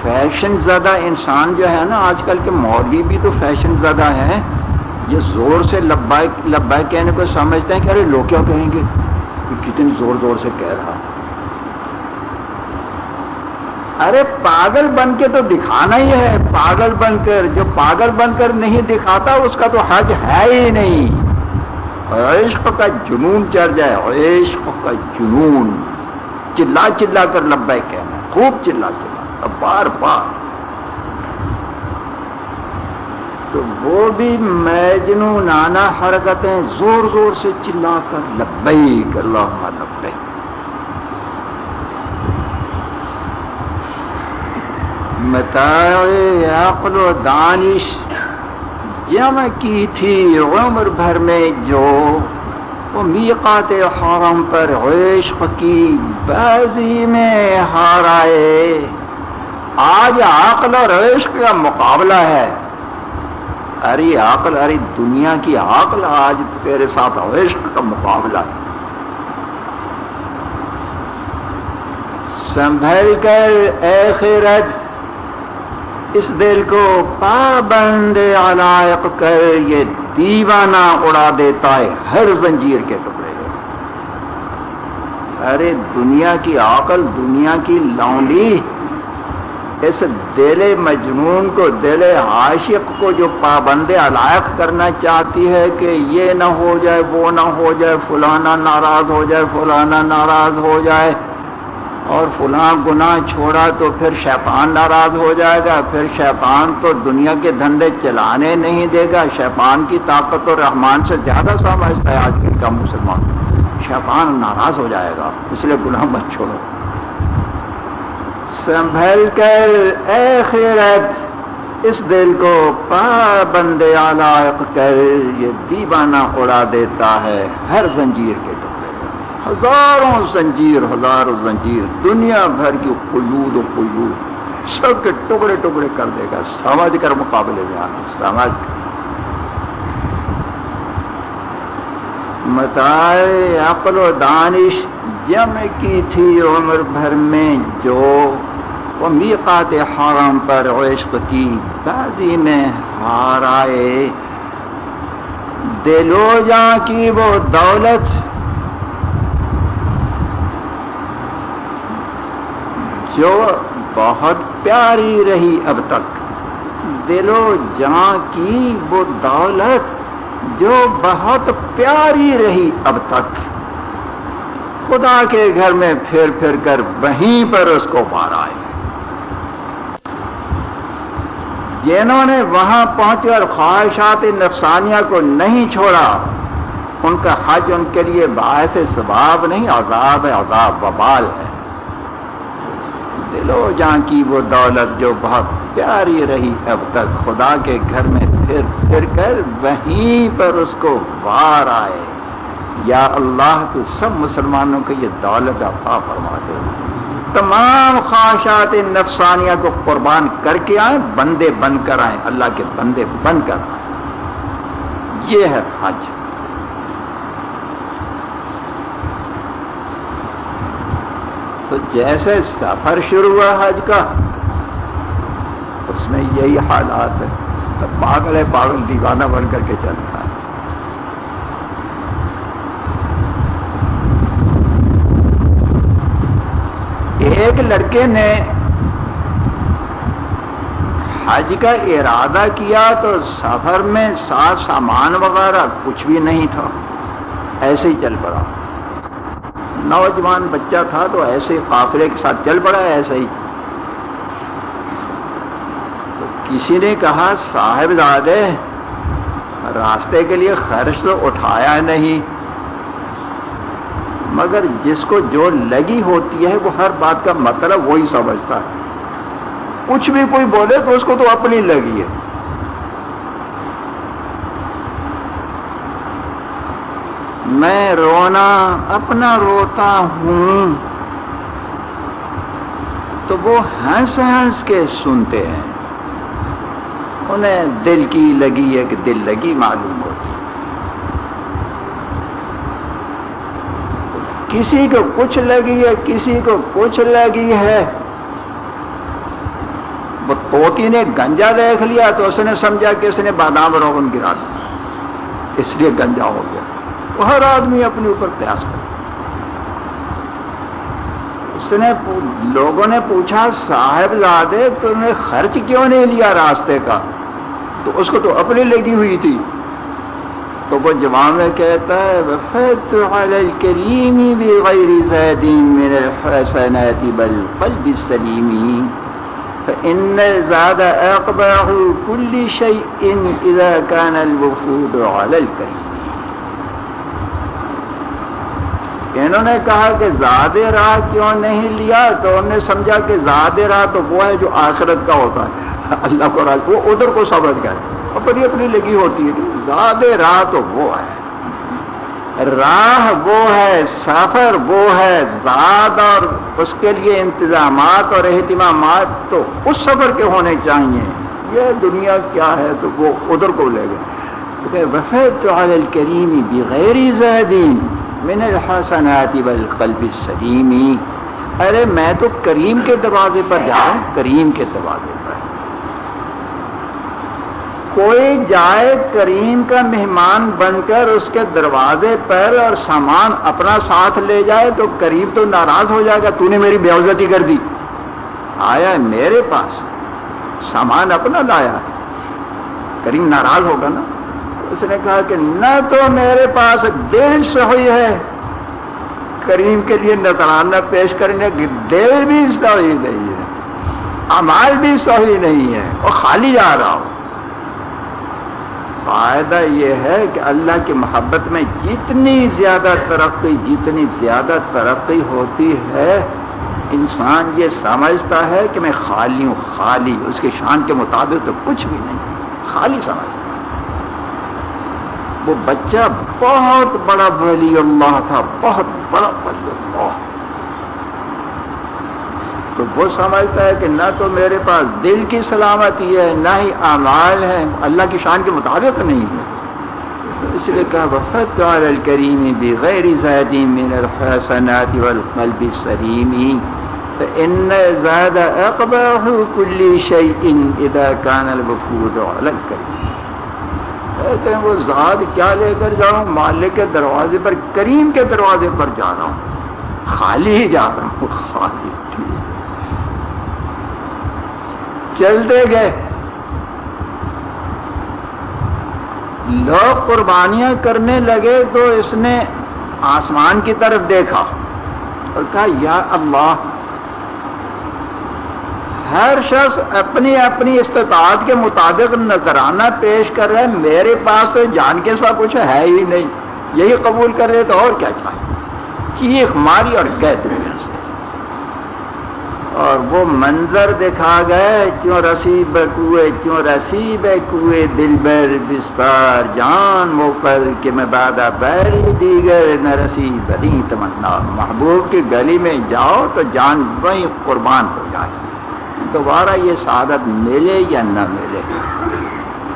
فیشن زدہ انسان جو ہے نا، آج کل کے مولوی بھی تو فیشن زدہ ہیں۔ یہ زور سے لبائی لبائی کہنے کو سمجھتے ہیں کہ ارے لوگ کیا کہیں گے؟ کتنی زور زور سے کہہ رہا۔ ارے پاگل بن کے تو دکھانا ہی ہے۔ پاگل بن کر، جو پاگل بن کر نہیں دکھاتا، اس کا تو حج ہے ہی نہیں۔ عشق کا جنون چڑھ جائے، عشق کا جنون۔ چلا چلا کر لبائی کہنا، خوب چلا چلا۔ بار بار۔ تو وہ بھی میجنو نانا حرکتیں زور زور سے چلا کر لبئی کر لو لبئی متاع عقل و دانش جمع کی تھی عمر بھر میں جو وہ میقات حرم پر عشق کی بازی میں ہار آئے۔ آج عقل اور عشق کا مقابلہ ہے۔ ارے عقل ارے دنیا کی عقل آج تیرے ساتھ عشق کا مقابلہ۔ ہے سنبھل کر اے خیرت اس دل کو پابند علائق کر، یہ دیوانہ اڑا دیتا ہے ہر زنجیر کے ٹکڑے۔ ارے دنیا کی عقل دنیا کی لونڈی اس دل مجنون کو، دل عاشق کو جو پابند علائق کرنا چاہتی ہے کہ یہ نہ ہو جائے، وہ نہ ہو جائے، فلانا ناراض ہو جائے، فلانا ناراض ہو جائے۔ اور فلاں گناہ چھوڑا تو پھر شیطان ناراض ہو جائے گا۔ پھر شیطان تو دنیا کے دھندے چلانے نہیں دے گا۔ شیطان کی طاقت اور رحمان سے زیادہ سمجھتا ہے آج کل کا مسلمان۔ شیطان ناراض ہو جائے گا، اس لیے گناہ مت چھوڑو۔ سنبھل کر اے خیرت، اس دل کو پابند علائق کر، یہ دیوانہ اڑا دیتا ہے ہر زنجیر کے ٹکڑے۔ ہزاروں زنجیر ہزاروں زنجیر، دنیا بھر کی قیود و قیود، سب کے ٹکڑے ٹکڑے کر دے گا۔ سمجھ کر مقابلے میں آنا سمجھ متائے عقل و دانش جمع کی تھی عمر بھر میں جو وہ میقات حرم پر عشق کی بازی میں ہار آئے۔ دلو جا کی وہ دولت جو بہت پیاری رہی اب تک۔ دلو جاں کی وہ دولت جو بہت پیاری رہی اب تک۔ خدا کے گھر میں پھر پھر کر وہیں پر اس کو پار آئے جنہوں نے وہاں پہنچ کر خواہشات نفسانیہ کو نہیں چھوڑا، ان کا حج ان کے لیے باعث ثواب نہیں، عذاب ہے، عذاب وبال ہے۔ دلو جہاں کی وہ دولت جو بہت پیاری رہی اب تک، خدا کے گھر میں پھر پھر کر وہیں پر اس کو وار آئے یا اللہ تو سب مسلمانوں کو یہ دولت عطا فرما دے۔ تمام خواہشات نفسانیہ کو قربان کر کے آئیں، بندے بن کر آئیں، اللہ کے بندے بن کر آئیں۔ یہ ہے حج۔ تو جیسے سفر شروع ہوا حج کا، اس میں یہی حالات ہے پاگل ہے پاگل دیوانہ بن کر کے چلتا ہے۔ ایک لڑکے نے حج کا ارادہ کیا تو سفر میں ساتھ سامان وغیرہ کچھ بھی نہیں تھا۔ ایسے ہی چل پڑا۔ نوجوان بچہ تھا تو ایسے قافلے کے ساتھ چل پڑا ایسے ہی۔ تو کسی نے کہا صاحب زادے راستے کے لیے خرچ تو اٹھایا نہیں۔ مگر جس کو جو لگی ہوتی ہے وہ ہر بات کا مطلب وہی سمجھتا ہے۔ کچھ بھی کوئی بولے تو اس کو تو اپنی لگی ہے۔ میں رونا، اپنا روتا ہوں۔ تو وہ ہنس ہنس کے سنتے ہیں۔ انہیں دل کی لگی ہے کہ دل لگی معلوم ہوتی کسی کو کچھ لگی ہے، کسی کو کچھ لگی ہے۔ وہ توتی نے گنجا دیکھ لیا تو اس نے سمجھا کہ اس نے بادام روغن گرا دیا اس لیے گنجا ہو گیا۔ ہر آدمی اپنے اوپر پیاس کر اس نے لوگوں نے پوچھا صاحب زادے تو نے خرچ کیوں نہیں لیا راستے کا؟ تو اس کو تو اپنی لگی ہوئی تھی۔ تو وہ جواب میں کہتا ہے وفیت علی الکریمی بغیر زیدین من الحسنات بالقلب السلیمی فإن زاد اقباح كل شيء اذا كان الوفود على الكريم انہوں نے کہا کہ زیادہ راہ کیوں نہیں لیا؟ تو انہوں نے سمجھا کہ زیادہ راہ تو وہ ہے جو آخرت کا ہوتا ہے۔ اللہ کو راہ وہ ادھر کو سمجھ گئے اپنی اپنی لگی ہوتی ہے۔ زیادہ راہ تو وہ ہے۔ راہ وہ ہے، سفر وہ ہے۔ زاد اور اس کے لیے انتظامات اور اہتمامات تو اس سفر کے ہونے چاہیے۔ یہ دنیا کیا ہے تو وہ ادھر کو لے گئے۔ وفید تو کریمی بغیر زیدین من الحسنات والقلب السلیمی ارے میں تو کریم کے دروازے پر جاؤں کریم کے دروازے پر۔ کوئی جائے کریم کا مہمان بن کر اس کے دروازے پر اور سامان اپنا ساتھ لے جائے تو کریم تو ناراض ہو جائے گا، تو نے میری بےعزتی کر دی۔ آیا میرے پاس؟ سامان اپنا لایا۔ کریم ناراض ہوگا نا؟ اس نے کہا کہ نہ تو میرے پاس دل صحیح ہے۔ کریم کے لیے نظرانہ پیش کرنے کی دل بھی صحیح نہیں ہے۔ امال بھی صحیح نہیں ہے۔ اور خالی آ رہا ہوں فائدہ یہ ہے کہ اللہ کی محبت میں جتنی زیادہ ترقی، جتنی زیادہ ترقی ہوتی ہے، انسان یہ سمجھتا ہے کہ میں خالی ہوں، خالی، اس کی شان کے مطابق تو کچھ بھی نہیں، خالی سمجھتا وہ بچہ بہت بڑا ولی اللہ تھا، بہت بڑا ولی اللہ۔ تو وہ سمجھتا ہے کہ نہ تو میرے پاس دل کی سلامتی ہے، نہ ہی اعمال ہے اللہ کی شان کے مطابق نہیں ہے۔ اس لیے کہا وفت الکریم بغیر زیدی من الحسنات والقلب السلیم فإن زاد أقبح كل شيء إذا كان الوفود على الكريم کہتے ہیں، وہ زاد کیا لے کر جا رہا ہوں؟ مالک کے دروازے پر، کریم کے دروازے پر جا رہا ہوں۔ خالی ہی جا رہا ہوں، خالی۔ چلتے گئے۔ لوگ قربانیاں کرنے لگے تو اس نے آسمان کی طرف دیکھا اور کہا، یا اللہ، ہر شخص اپنی اپنی استطاعت کے مطابق نذرانہ پیش کر رہا ہے۔ میرے پاس تو جان کے سوا کچھ ہے ہی نہیں۔ یہی قبول کر رہے تو اور کیا چاہیے؟ چیخ ماری اور گئے دنیا سے اور وہ منظر دکھا گئے، کیوں رسی بکوے کیوں رسی بکوے دل بر بسپار جان وہ پر کہ میں بادہ بیری دیگر نہ رسی بدی تمنا، محبوب کی گلی میں جاؤ تو جان وہیں قربان ہو جائے۔ دوبارہ یہ سعادت ملے یا نہ ملے؟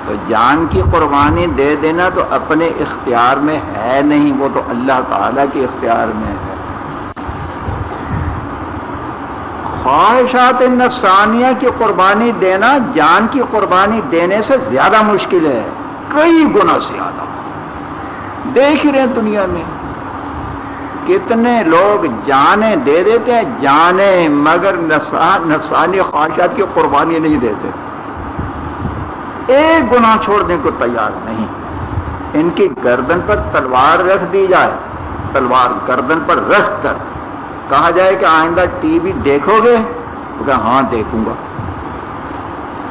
تو جان کی قربانی دے دینا تو اپنے اختیار میں ہے نہیں، وہ تو اللہ تعالیٰ کے اختیار میں ہے۔ خواہشات نفسانیہ کی قربانی دینا جان کی قربانی دینے سے زیادہ مشکل ہے، کئی گنا زیادہ۔ دیکھ رہے ہیں دنیا میں۔ کتنے لوگ جانیں دے دیتے ہیں جانیں مگر نفسانی خواہشات کی قربانی نہیں دیتے۔ ایک گناہ چھوڑنے کو تیار نہیں۔ ان کی گردن پر تلوار رکھ دی جائے، تلوار گردن پر رکھ کر۔ کہا جائے کہ آئندہ ٹی وی دیکھو گے؟ تو کہ ہاں دیکھوں گا۔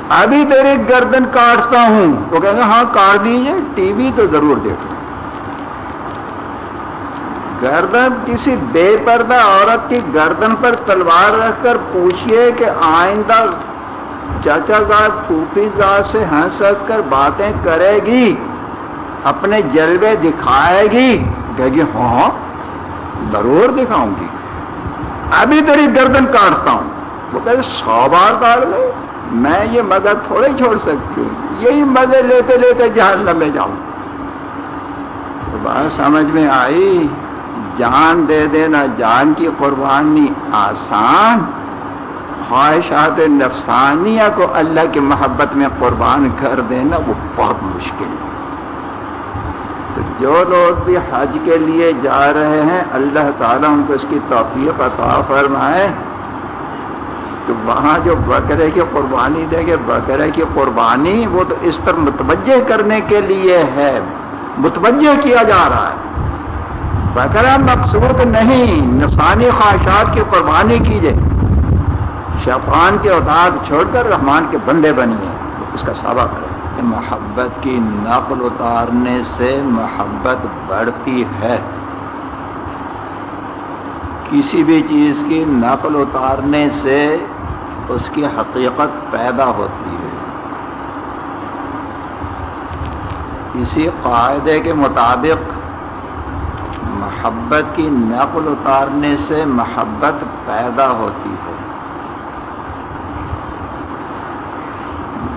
ابھی تیری گردن کاٹتا ہوں۔ تو کہیں گے ہاں کاٹ دیجیے ٹی وی تو ضرور دیکھو۔ گردن کسی بے پردہ عورت کی گردن پر تلوار رکھ کر پوچھئے کہ آئندہ چاچا زاد، پھوپھی زاد سے ہنس ہنس کر باتیں کرے گی، اپنے جلوے دکھائے گی؟ کہ ہاں ضرور دکھاؤں گی۔ ابھی تیری گردن کاٹتا ہوں۔ وہ کہ سو بار کاٹ لے میں یہ مزہ تھوڑے چھوڑ سکتی ہوں۔ یہی مزے لیتے لیتے جہاں میں جاؤں۔ تو بات سمجھ میں آئی، جان دے دینا، جان کی قربانی آسان، خواہشات نفسانیہ کو اللہ کی محبت میں قربان کر دینا، وہ بہت مشکل ہے۔ جو لوگ بھی حج کے لیے جا رہے ہیں، اللہ تعالیٰ ان کو اس کی توفیق عطا فرمائے۔ تو وہاں جو بکرے کی قربانی دے گے بکرے کی قربانی، وہ تو اس طرح متوجہ کرنے کے لیے ہے۔ متوجہ کیا جا رہا ہے۔ بکرا مقصود نہیں نفسانی خواہشات کی قربانی کیجیے شفان کے اوتاد چھوڑ کر رحمان کے بندے بنیے۔ اس کا سبق ہے۔ کہ محبت کی نقل اتارنے سے محبت بڑھتی ہے۔ کسی بھی چیز کی نقل اتارنے سے اس کی حقیقت پیدا ہوتی ہے۔ اسی قاعدے کے مطابق محبت کی نقل اتارنے سے محبت پیدا ہوتی ہے۔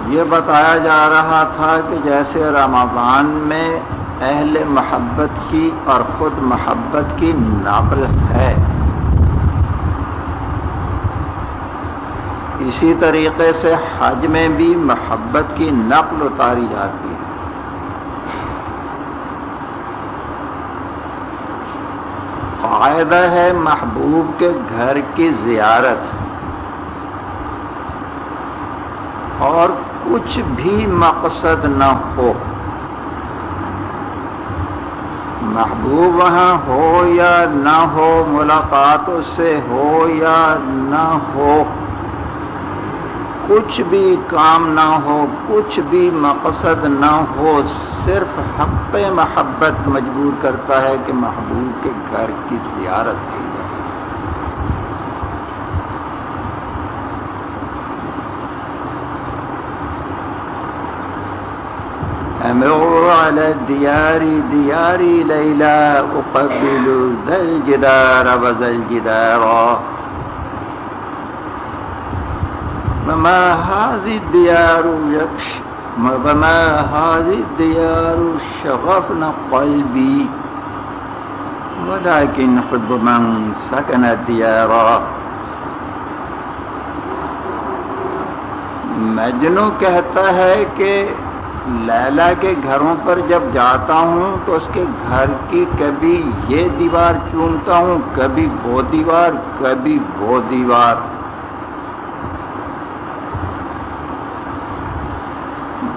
یہ بتایا جا رہا تھا کہ جیسے رمضان میں اہل محبت کی اور خود محبت کی نقل ہے۔ اسی طریقے سے حج میں بھی محبت کی نقل اتاری جاتی ہے۔ فائدہ ہے محبوب کے گھر کی زیارت۔ اور کچھ بھی مقصد نہ ہو۔ محبوب وہاں ہو یا نہ ہو، ملاقات سے ہو یا نہ ہو۔ کچھ بھی کام نہ ہو، کچھ بھی مقصد نہ ہو، صرف حق محبت مجبور کرتا ہے کہ محبوب کے گھر کی زیارت کی أمر على الديار، ديار ليلى، أقبل ذا الجدار وذا الجدار وما هذه الديار يكش، وما هذه الديار شغفن قلبي ولكن حب من سكن الديار. مجنو کہتا ہے کہ لیلا کے گھروں پر جب جاتا ہوں تو اس کے گھر کی کبھی یہ دیوار چومتا ہوں، کبھی وہ دیوار، کبھی وہ دیوار۔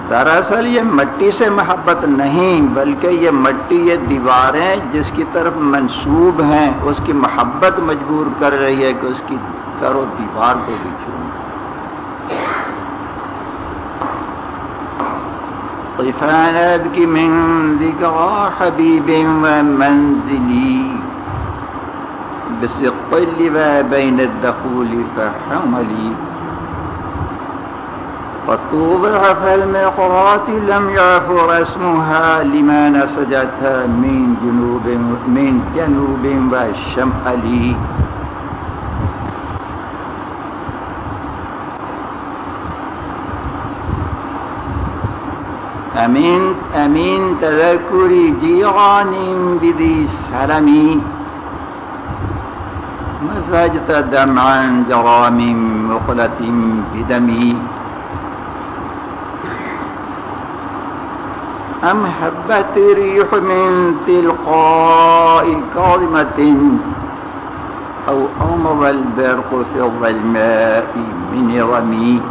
دراصل یہ مٹی سے محبت نہیں، بلکہ یہ مٹی، یہ دیواریں جس کی طرف منسوب ہیں، اس کی محبت مجبور کر رہی ہے کہ اس کی در و دیوار کو بھی چوم طفان أبكي من ذكرى حبيب ومنزلي. بسق اللبا بين الدخول فحملي. فالطوبع فالمقرات لم يعفر اسمها لما نسجتها من جنوب من جنوب والشمال أمين أمين تذكري جيران بذي سلمي مسجت دمعا جرى من مقلة بدمي أم هبت ريح من تلقاء كاظمة أو أمض البرق في الظلماء من رمي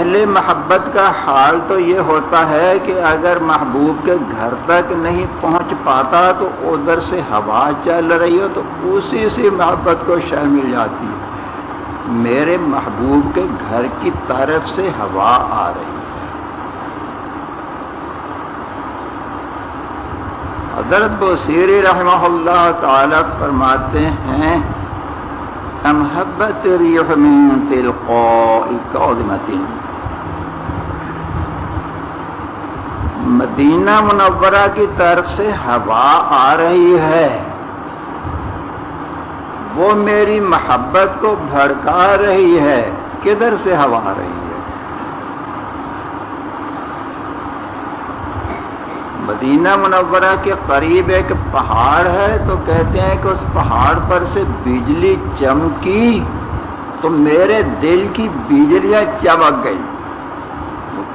اہل محبت کا حال تو یہ ہوتا ہے کہ اگر محبوب کے گھر تک نہیں پہنچ پاتا تو ادھر سے ہوا چل رہی ہو تو اسی سے محبت کو شہ مل جاتی ہے۔ میرے محبوب کے گھر کی طرف سے ہوا آ رہی ہے۔ حضرت بصیر رحمہ اللہ تعالی فرماتے ہیں محبت ریح من تلقاء قادمت مدینہ منورہ کی طرف سے ہوا آ رہی ہے۔ وہ میری محبت کو بھڑکا رہی ہے۔ کدھر سے ہوا آ رہی ہے؟ مدینہ منورہ کے قریب ایک پہاڑ ہے۔ تو کہتے ہیں کہ اس پہاڑ پر سے بجلی چمکی تو میرے دل کی بجلیاں چمک گئی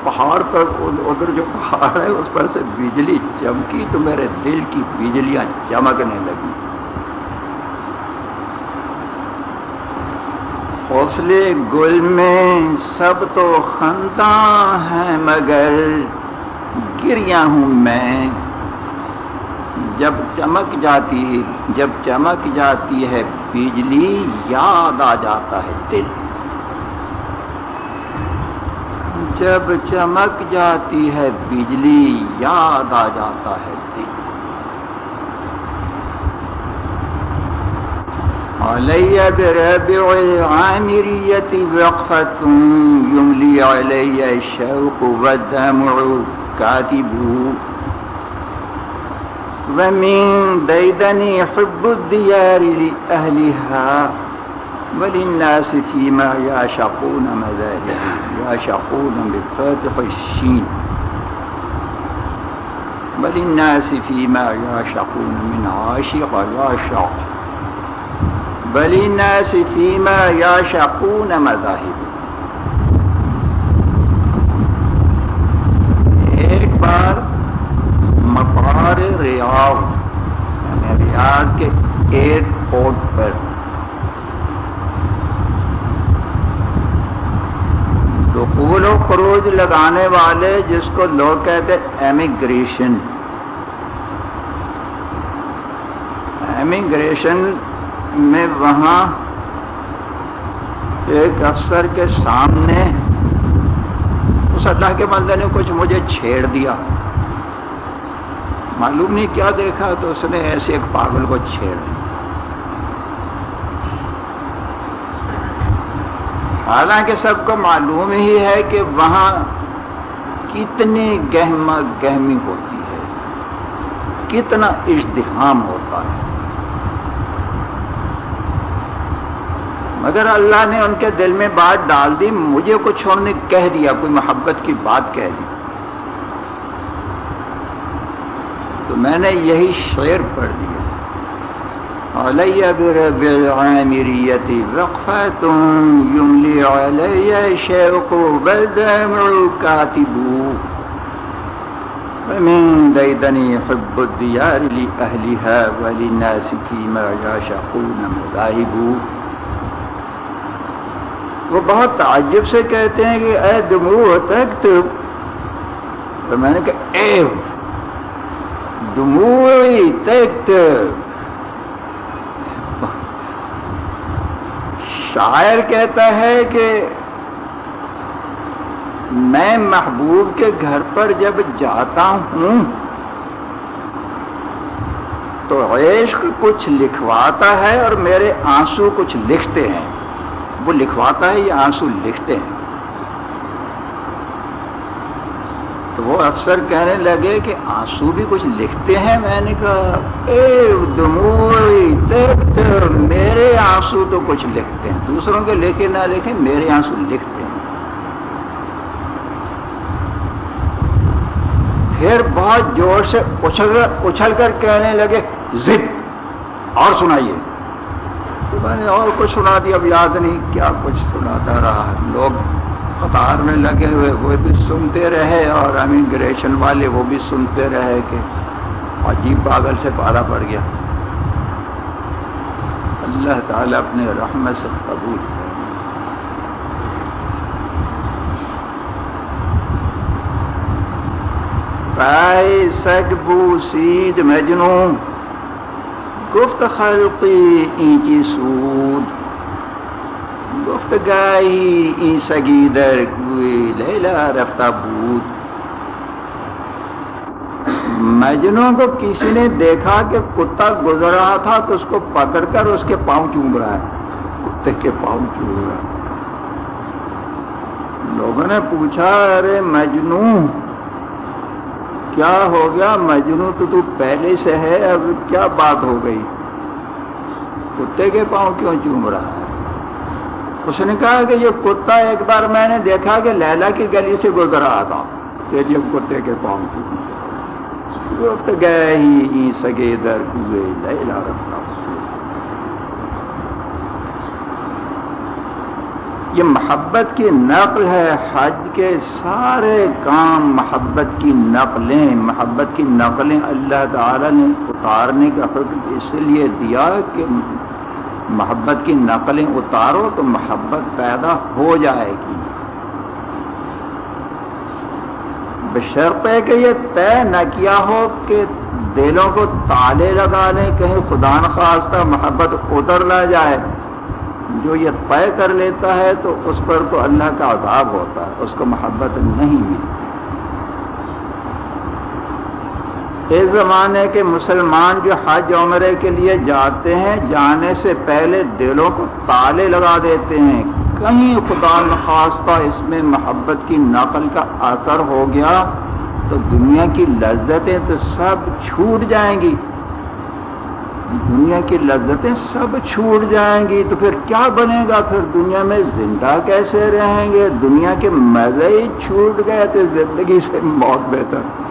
پہاڑ پر، ادھر جو پہاڑ ہے، اس پر سے بجلی چمکی تو میرے دل کی بجلیاں چمکنے لگی۔ حوصلے گل میں سب تو خنداں ہیں، مگر گریا ہوں میں۔ جب چمک جاتی، جب چمک جاتی ہے، بجلی یاد آ جاتا ہے دل۔ جب چمک جاتی ہے بجلی، یاد آ جاتا ہے دل۔ علی بربع وقفت یملی الشوق والدمع ومن حب وللناس فيما يعشقون مذاهب يعشقون بالفاتح الشين وللناس فيما يعشقون من عاشق يعشق بل الناس فيما يعشقون مذاهب مطار ریاض یعنی ریاض کے ایئرپورٹ پر دخول و خروج لگانے والے جس کو لوگ کہتے ایمیگریشن ایمیگریشن میں وہاں ایک افسر کے سامنے اس اللہ کے بندے نے کچھ مجھے چھیڑ دیا۔ معلوم نہیں کیا دیکھا تو اس نے ایسے ایک پاگل کو چھیڑ دیا۔ حالانکہ سب کو معلوم ہی ہے کہ وہاں کتنی گہما گہمی ہوتی ہے، کتنا اشتہام ہوتا ہے۔ مگر اللہ نے ان کے دل میں بات ڈال دی، مجھے کچھ انہوں نے کہہ دیا، کوئی محبت کی بات کہہ دی۔ تو میں نے یہی شعر پڑھ دیا۔ علی برب العامریت وقفت یملی علی شوق والدمع کاتبو ومن دیدنی حب الدیار لأهلها وللناس فيما يعشقون مذاہبو وہ بہت تعجب سے کہتے ہیں کہ اے دموع تکتب تو میں نے کہا، اے دموعی تکتب شاعر کہتا ہے کہ میں محبوب کے گھر پر جب جاتا ہوں تو عشق کچھ لکھواتا ہے اور میرے آنسو کچھ لکھتے ہیں۔ وہ لکھواتا ہے یہ آنسو لکھتے ہیں؟ وہ افسر کہنے لگے کہ آنسو بھی کچھ لکھتے ہیں میں نے کہا، اے میرے آنسو تو کچھ لکھتے ہیں۔ دوسروں کے لکھے نہ لکھے، میرے آنسو لکھتے ہیں۔ پھر بہت زور سے اچھل اچھل کر کہنے لگے ضد اور سنائیے۔ تو میں نے اور کچھ سنا دیا، اب یاد نہیں کیا کچھ سناتا رہا۔ لوگ قطار میں لگے ہوئے وہ بھی سنتے رہے اور امیگریشن والے وہ بھی سنتے رہے کہ عجیب پاگل سے پارا پڑ گیا۔ اللہ تعالیٰ اپنے رحمت سے قبول پائے سگ بو سید مجنو گفت خلقی اینچی سود۔ گفت گائی این سگی در گوی لیلا رفتہ بود. مجنوں کو کسی نے دیکھا کہ کتا گزر رہا تھا تو اس کو پکڑ کر اس کے پاؤں چوم رہا ہے۔ کتے کے پاؤں چوم رہا ہے۔ لوگوں نے پوچھا، ارے مجنو کیا ہو گیا؟ مجنو تو تو پہلے سے ہے، اب کیا بات ہو گئی؟ کتے کے پاؤں کیوں چوم رہا ہے؟ اس نے کہا کہ یہ کتا ایک بار میں نے دیکھا کہ لیلا کی گلی سے گزر رہا تھا، کہ جب کتے کے پاؤں کی۔ وقت گئے ہی جی سگے در کوئے لیلا رکھتا۔ یہ محبت کی نقل ہے، حج کے سارے کام محبت کی نقلیں، محبت کی نقلیں اللہ تعالی نے اتارنے کا حکم اس لیے دیا کہ محبت کی نقلیں اتارو تو محبت پیدا ہو جائے گی۔ بشرط ہے کہ یہ طے نہ کیا ہو کہ دلوں کو تالے لگا لیں، کہیں خدا نخواستہ محبت اتر نہ جائے۔ جو یہ طے کر لیتا ہے تو اس پر تو اللہ کا عذاب ہوتا ہے اس کو محبت نہیں ملتی۔ اس زمانے کے مسلمان جو حج عمرے کے لیے جاتے ہیں، جانے سے پہلے دلوں کو تالے لگا دیتے ہیں۔ کہیں خدا نخواستہ اس میں محبت کی نقل کا اثر ہو گیا تو دنیا کی لذتیں تو سب چھوٹ جائیں گی۔ دنیا کی لذتیں سب چھوٹ جائیں گی تو پھر کیا بنے گا؟ پھر دنیا میں زندہ کیسے رہیں گے؟ دنیا کے مزے ہی چھوٹ گئے تو زندگی سے بہت بہتر۔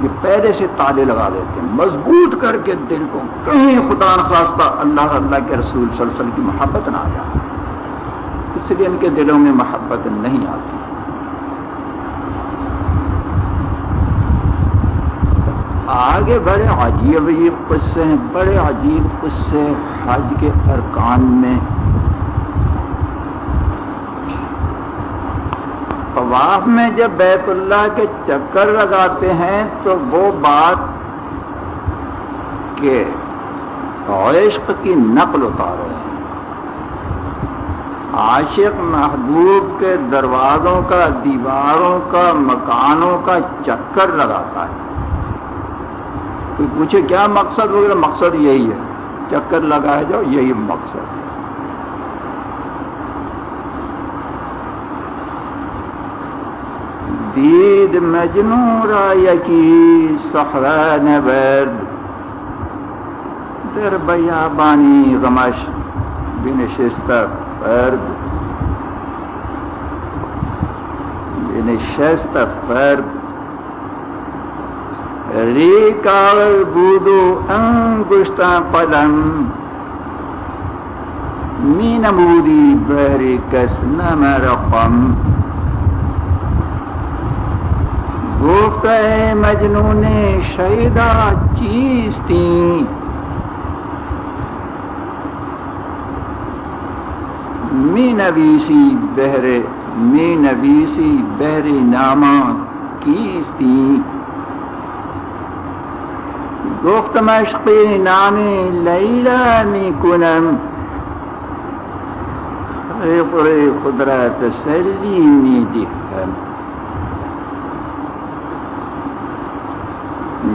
یہ پہلے سے تالے لگا دیتے ہیں، مضبوط کر کے دل کو کہیں خدا نخواستہ اللہ اللہ کے رسول صلی اللہ علیہ وسلم کی محبت نہ آ جائے۔ اس لیے ان کے دلوں میں محبت نہیں آتی۔ آگے بڑے عجیب عجیب قصے ہیں، بڑے عجیب قصے حج کے ارکان میں طواف میں جب بیت اللہ کے چکر لگاتے ہیں تو وہ بات کہ عشق کی نقل اتارو۔ عاشق محبوب کے دروازوں کا، دیواروں کا، مکانوں کا چکر لگاتا ہے۔ کوئی پوچھے کیا مقصد؟ وغیرہ مقصد یہی ہے۔ چکر لگائے جاؤ، یہی مقصد۔ دید مجنون را یکی صحرا برد در بیابانی غمش بنشست فرد. بنشست فرد. ریکاول بودو انگشتا قدم می نمودی بهری کس نمرقم. گفت ہے مجنون شہیدہ، چیز تھی می نویسی بہرے می نویسی بہری نامہ کیس تھی گفت مشقی نامی لیلہ می کنم۔ خدرت سلی می دکھم۔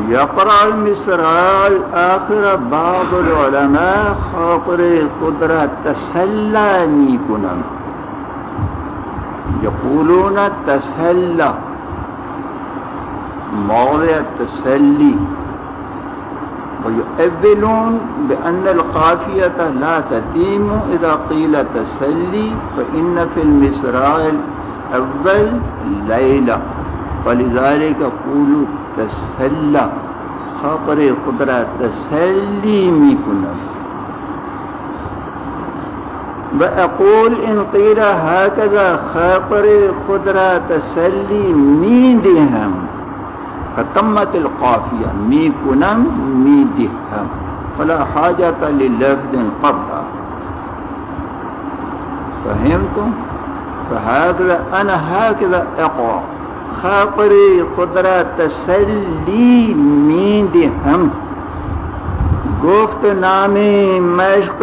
يقرأ المسرال آخر بعض العلماء خاطر قدرة تسلى نيكنا يقولون تسلى. موضع التسلي ويؤذلون بأن القافية لا تتيم إذا قيل تسلي، فإن في المسراء الأول ليلة. فلذلك قولوا تسلا تسلى خاطر قدرة تسلي ميكنا وأقول إن قيل هكذا خاطر قدرة تسلي ميدهم فتمت القافية مي كنم مي دهم فلا حاجة للفظ قبل فهمتم؟ فهكذا أنا هكذا أقرأ خاطري قدرة تسلي مي دهم گفت نامی مشق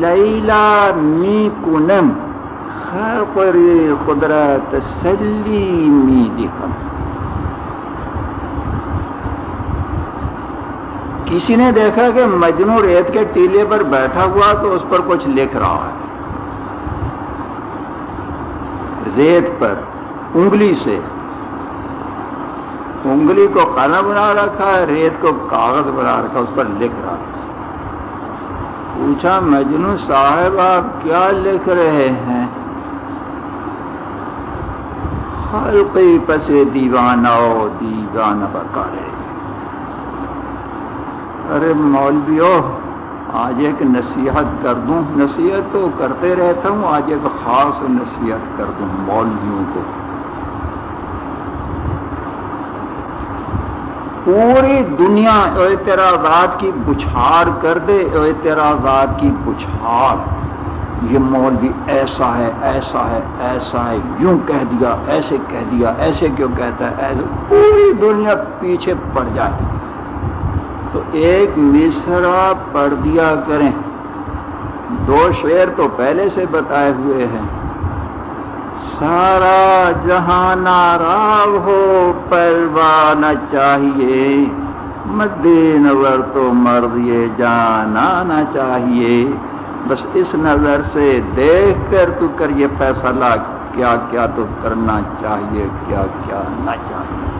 لیلا می کنم خاطری قدرت تسلی می دهم کسی نے دیکھا کہ مجنو ریت کے ٹیلے پر بیٹھا ہوا تو اس پر کچھ لکھ رہا ہے۔ ریت پر، انگلی سے انگلی کو قلم بنا رکھا ہے، ریت کو کاغذ بنا رکھا اس پر لکھ رہا پوچھا مجنو صاحب، آپ کیا لکھ رہے ہیں؟ خلقی پسے دیوانہ دیوانہ بکارے۔ ارے مولویو، آج ایک نصیحت کر دوں۔ نصیحت تو کرتے رہتا ہوں، آج ایک خاص نصیحت کر دوں مولویوں کو۔ پوری دنیا اعتراضات کی بچھار کر دے اعتراضات کی بچھار۔ یہ مولوی ایسا ہے ایسا ہے ایسا ہے، یوں کہہ دیا، ایسے کہہ دیا، ایسے کیوں کہتا ہے، ایسے پوری دنیا پیچھے پڑ جائے۔ تو ایک مصرا پڑھ دیا کریں۔ دو شعر تو پہلے سے بتائے ہوئے ہیں۔ سارا جہاں ناراض ہو پروانہ چاہیے۔ مد نظر تو مرد یہ جانا چاہیے۔ بس اس نظر سے دیکھ کر تو کر یہ فیصلہ، کیا کیا تو کرنا چاہیے، کیا کیا نہ چاہیے۔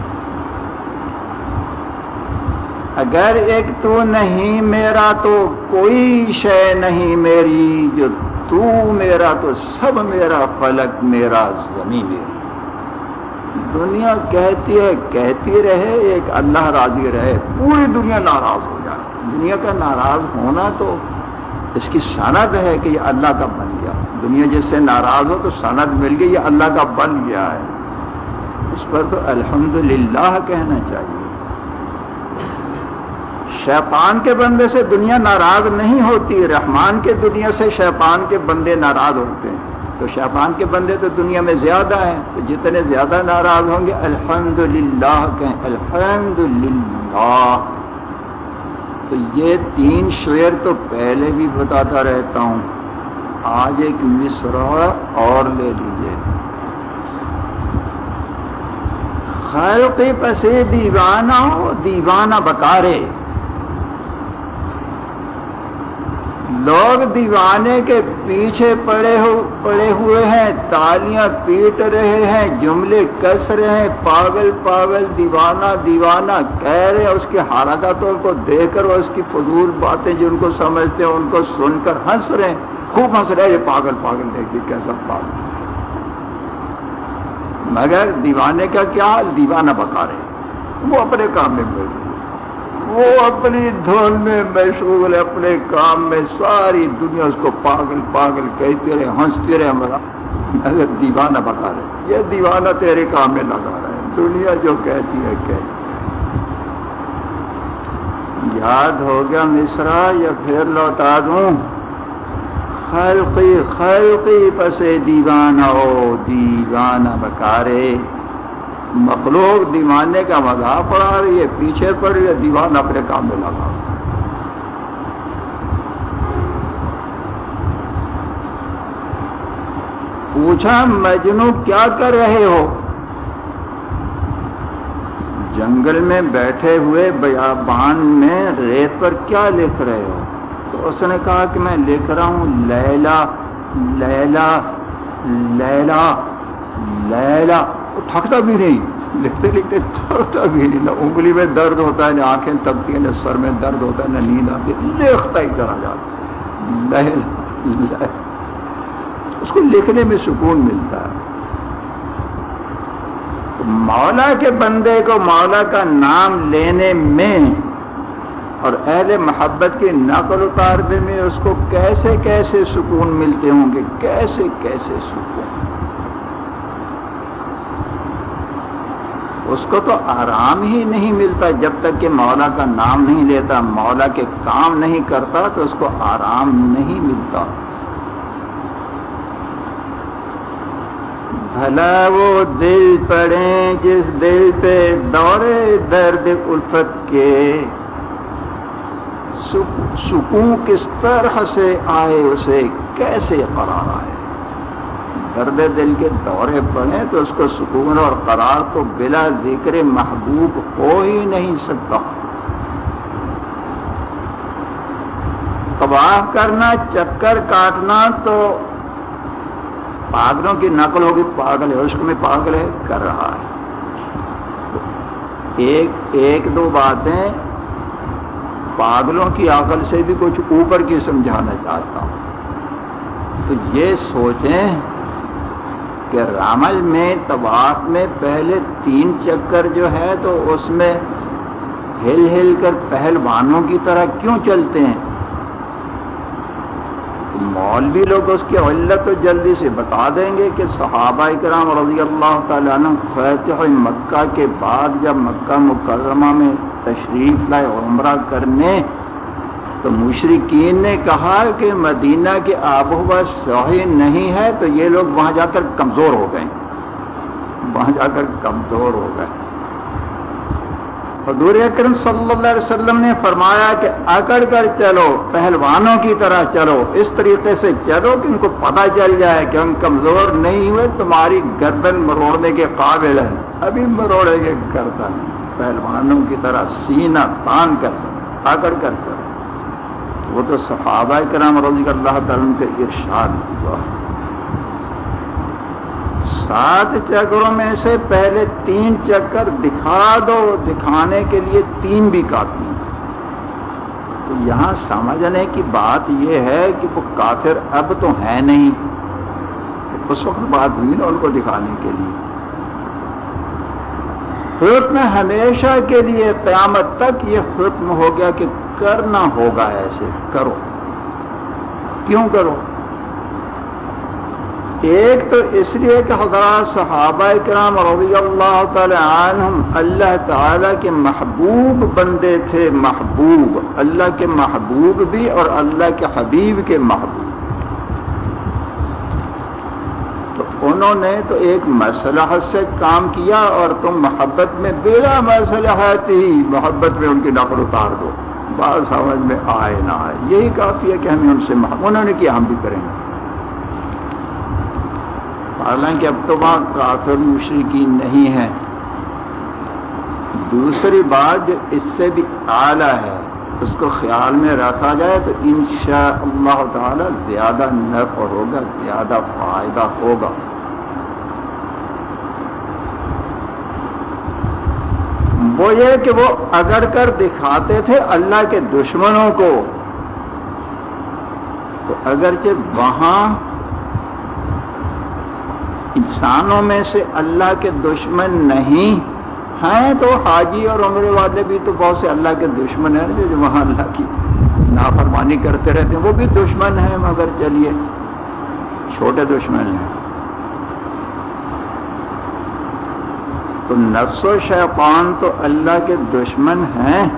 اگر ایک تو نہیں، میرا تو کوئی شے نہیں، میری جو تو میرا تو سب میرا فلک، میرا زمین میری دنیا کہتی ہے، کہتی رہے، ایک اللہ راضی رہے، پوری دنیا ناراض ہو جائے۔ دنیا کا ناراض ہونا تو اس کی سند ہے کہ یہ اللہ کا بن گیا۔ دنیا جس سے ناراض ہو تو سند مل گئی، یہ اللہ کا بن گیا ہے۔ اس پر تو الحمدللہ کہنا چاہیے۔ شیطان کے بندے سے دنیا ناراض نہیں ہوتی، رحمان کے دنیا سے شیطان کے بندے ناراض ہوتے ہیں۔ تو شیطان کے بندے تو دنیا میں زیادہ ہیں، تو جتنے زیادہ ناراض ہوں گے الحمد للہ کہیں الحمد للہ تو یہ تین شعر تو پہلے بھی بتاتا رہتا ہوں۔ آج ایک مصرع اور لے لیجیے خلق پسے دیوانہ ہو، دیوانہ بکارے۔ لوگ دیوانے کے پیچھے پڑے ہو پڑے ہوئے ہیں، تالیاں پیٹ رہے ہیں، جملے کس رہے ہیں، پاگل پاگل، دیوانہ دیوانہ، کہہ رہے ہیں اس کی حرکتوں کو دیکھ کر اس کی فضول باتیں جن کو سمجھتے ہیں، ان کو سن کر ہنس رہے ہیں۔ خوب ہنس رہے ہیں، یہ پاگل پاگل دیکھیے کیسا پاگل۔ مگر دیوانے کا کیا حال؟ دیوانہ بکا رہے وہ اپنے کام میں بیٹھے وہ اپنی دھول میں مشغول اپنے کام میں ساری دنیا اس کو پاگل پاگل کہتے رہے، ہنستے رہے ہمارا اگر دیوانہ بتا رہے، یہ دیوانہ تیرے کام میں لگا رہا ہے۔ دنیا جو کہتی ہے، کہتی یاد ہو گیا مصرا، یا پھر لوٹا دوں۔ خلقی خلقی پسے دیوانہ ہو دیوانہ بکارے۔ مخلوق دیوانے کا مذاق پڑا رہی ہے، پیچھے پڑ رہی ہے دیوان اپنے کام میں لگا۔ پوچھا، مجنو، کیا کر رہے ہو؟ جنگل میں بیٹھے ہوئے بیابان میں ریت پر کیا لکھ رہے ہو؟ تو اس نے کہا کہ میں لکھ رہا ہوں، لیلا لیلا لیلا لیلا۔ تھکتا بھی نہیں۔ لکھتے لکھتے تھکتا بھی نہیں۔ نہ انگلی میں درد ہوتا ہے، نہ آنکھیں تبتی ہیں، نہ سر میں درد ہوتا ہے، نہ نیند آتی ہے۔ لکھتا ہی کرا جاتا اس کو لکھنے میں سکون ملتا ہے۔ مولا کے بندے کو مولا کا نام لینے میں اور اہل محبت کی نقل اتارنے میں اس کو کیسے کیسے سکون ملتے ہوں گے؟ کیسے کیسے سکون؟ اس کو تو آرام ہی نہیں ملتا جب تک کہ مولا کا نام نہیں لیتا، مولا کے کام نہیں کرتا تو اس کو آرام نہیں ملتا۔ بھلا وہ دل پڑے جس دل پہ دورے درد الفت کے۔ سکون کس طرح سے آئے، اسے کیسے قرار آئے؟ درد دل کے دورے پڑے تو اس کو سکون اور قرار تو بلا ذکر محبوب ہو ہی نہیں سکتا۔ تباہ کرنا، چکر کاٹنا تو پاگلوں کی نقل ہوگی، پاگل ہے اس میں پاگل ہے، کر رہا ہے۔ ایک ایک دو باتیں پاگلوں کی عقل سے بھی کچھ اوپر کی سمجھانا چاہتا ہوں۔ تو یہ سوچیں کہ رامل میں طواف میں پہلے تین چکر جو ہے تو اس میں ہل ہل کر پہلوانوں کی طرح کیوں چلتے ہیں؟ مولوی لوگ اس کی علت تو جلدی سے بتا دیں گے کہ صحابہ کرام رضی اللہ تعالیٰ عنہ فتح مکہ کے بعد جب مکہ مکرمہ میں تشریف لائے عمرہ کرنے تو مشرقین نے کہا کہ مدینہ کی آب و ہوا صحیح نہیں ہے تو یہ لوگ وہاں جا کر کمزور ہو گئے۔ وہاں جا کر کمزور ہو گئے۔ حضور اکرم صلی اللہ علیہ وسلم نے فرمایا کہ اکڑ کر چلو، پہلوانوں کی طرح چلو۔ اس طریقے سے چلو کہ ان کو پتہ چل جائے کہ ہم کمزور نہیں ہوئے، تمہاری گردن مروڑنے کے قابل ہیں۔ ابھی مروڑے گے گردن۔ پہلوانوں کی طرح سینہ تان کر، اکڑ کر چلو۔ وہ تو صحابہ کرام رضی اللہ تعالیٰ کے ارشاد ہوا۔ سات چکروں میں سے پہلے تین چکر دکھا دو، دکھانے کے لیے تین بھی کافی۔ تو یہاں سمجھنے کی بات یہ ہے کہ وہ کافر اب تو ہے نہیں۔ اس وقت بات ہوئی نا ان کو دکھانے کے لیے۔ حکم ہمیشہ کے لیے قیامت تک یہ حکم ہو گیا کہ کرنا ہوگا ایسے، کرو۔ کیوں کرو؟ ایک تو اس لیے کہ حضرات صحابہ کرام رضی اللہ تعالی عنہم اللہ تعالی کے محبوب بندے تھے، محبوب۔ اللہ کے محبوب بھی اور اللہ کے حبیب کے محبوب۔ تو انہوں نے تو ایک مسلحت سے کام کیا اور تم محبت میں بلا مسلحت ہی محبت میں ان کی نقل اتار دو۔ بات سمجھ میں آئے نہ آئے۔ یہی کافی ہے کہ ہمیں ان سے محبت انہوں نے کیا ہم بھی کریں گے۔ حالانکہ اب تو وہاں کافر مشرقی نہیں ہے دوسری بات جو اس سے بھی اعلیٰ ہے، اس کو خیال میں رکھا جائے تو انشاء اللہ تعالی زیادہ نفع ہوگا، زیادہ فائدہ ہوگا۔ وہ یہ کہ وہ اگڑ کر دکھاتے تھے اللہ کے دشمنوں کو، تو اگرچہ وہاں انسانوں میں سے اللہ کے دشمن نہیں ہیں، تو حاجی اور عمر والے بھی تو بہت سے اللہ کے دشمن ہیں جو وہاں اللہ کی نافرمانی کرتے رہتے ہیں، وہ بھی دشمن ہیں، مگر چلیے، چھوٹے دشمن ہیں۔ تو نفس و شیطان تو اللہ کے دشمن ہیں۔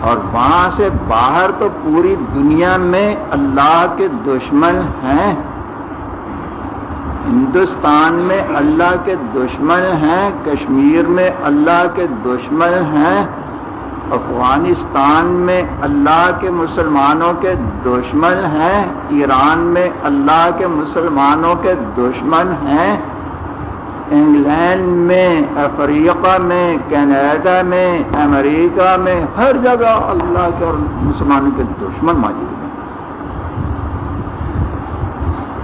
اور وہاں سے باہر تو پوری دنیا میں اللہ کے دشمن ہیں۔ ہندوستان میں اللہ کے دشمن ہیں، کشمیر میں اللہ کے دشمن ہیں، افغانستان میں اللہ کے مسلمانوں کے دشمن ہیں، ایران میں اللہ کے مسلمانوں کے دشمن ہیں۔ انگلینڈ میں، افریقہ میں، کینیڈا میں، امریکہ میں، ہر جگہ اللہ کے اور مسلمانوں کے دشمن موجود ہیں۔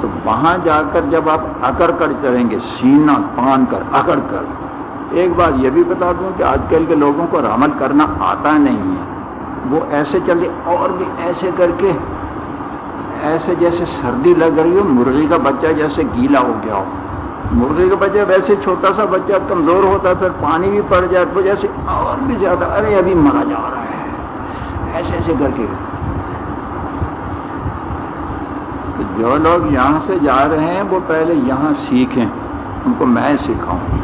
تو وہاں جا کر جب آپ اکڑ کر چلیں گے، سینہ تان کر، اکڑ کر، ایک بات یہ بھی بتا دوں کہ آج کل کے لوگوں کو عمل کرنا آتا نہیں ہے۔ وہ ایسے چلے اور بھی ایسے کر کے، ایسے جیسے سردی لگ رہی ہو، مرغی کا بچہ جیسے گیلا ہو گیا ہو۔ مرغی کا بچہ ویسے چھوٹا سا بچہ کمزور ہوتا ہے، پھر پانی بھی پڑ جائے، تو جیسے اور بھی زیادہ، ارے ابھی مرا جا رہا ہے۔ ایسے ایسے کر کے۔ تو جو لوگ یہاں سے جا رہے ہیں، وہ پہلے یہاں سیکھیں، ان کو میں سکھاؤں۔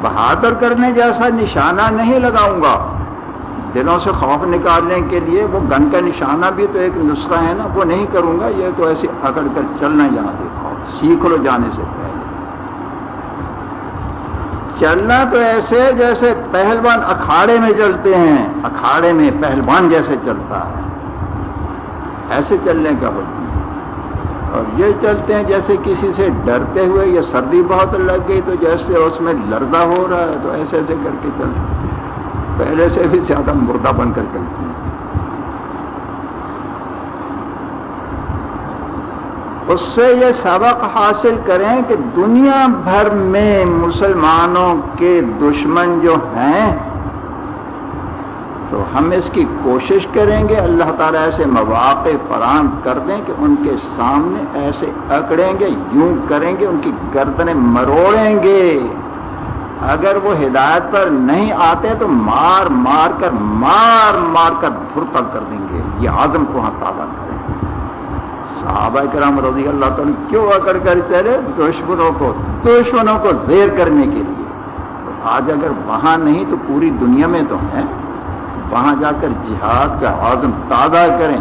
بہادر کرنے جیسا نشانہ نہیں لگاؤں گا۔ دلوں سے خوف نکالنے کے لیے وہ گن کا نشانہ بھی تو ایک نسخہ ہے نا، وہ نہیں کروں گا، یہ تو ایسے اکڑ کر چلنا یہاں دیکھو۔ سیکھ لو جانے سے پہلے۔ چلنا تو ایسے جیسے پہلوان اکھاڑے میں چلتے ہیں، اکھاڑے میں پہلوان جیسے چلتا ہے۔ ایسے چلنے کا وقت اور یہ چلتے ہیں جیسے کسی سے ڈرتے ہوئے یہ سردی بہت لگ گئی تو جیسے اس میں لردہ ہو رہا ہے تو ایسے ایسے کر کے چلتے ہیں۔ پہلے سے بھی زیادہ مردہ بن کر چلتی ہیں۔ اس سے یہ سبق حاصل کریں کہ دنیا بھر میں مسلمانوں کے دشمن جو ہیں، تو ہم اس کی کوشش کریں گے، اللہ تعالیٰ ایسے مواقع فراہم کر دیں کہ ان کے سامنے ایسے اکڑیں گے، یوں کریں گے، ان کی گردنیں مروڑیں گے۔ اگر وہ ہدایت پر نہیں آتے تو مار مار کر، مار مار کر دھرتا کر دیں گے۔ یہ آدم کو ہاں تازہ کریں۔ صحابہ کرام رضی اللہ تعالیٰ کیوں اکڑ کر چلے دشمنوں کو دشمنوں کو زیر کرنے کے لیے؟ آج اگر وہاں نہیں تو پوری دنیا میں تو ہیں۔ وہاں جا کر جہاد کا عزم تازہ کریں۔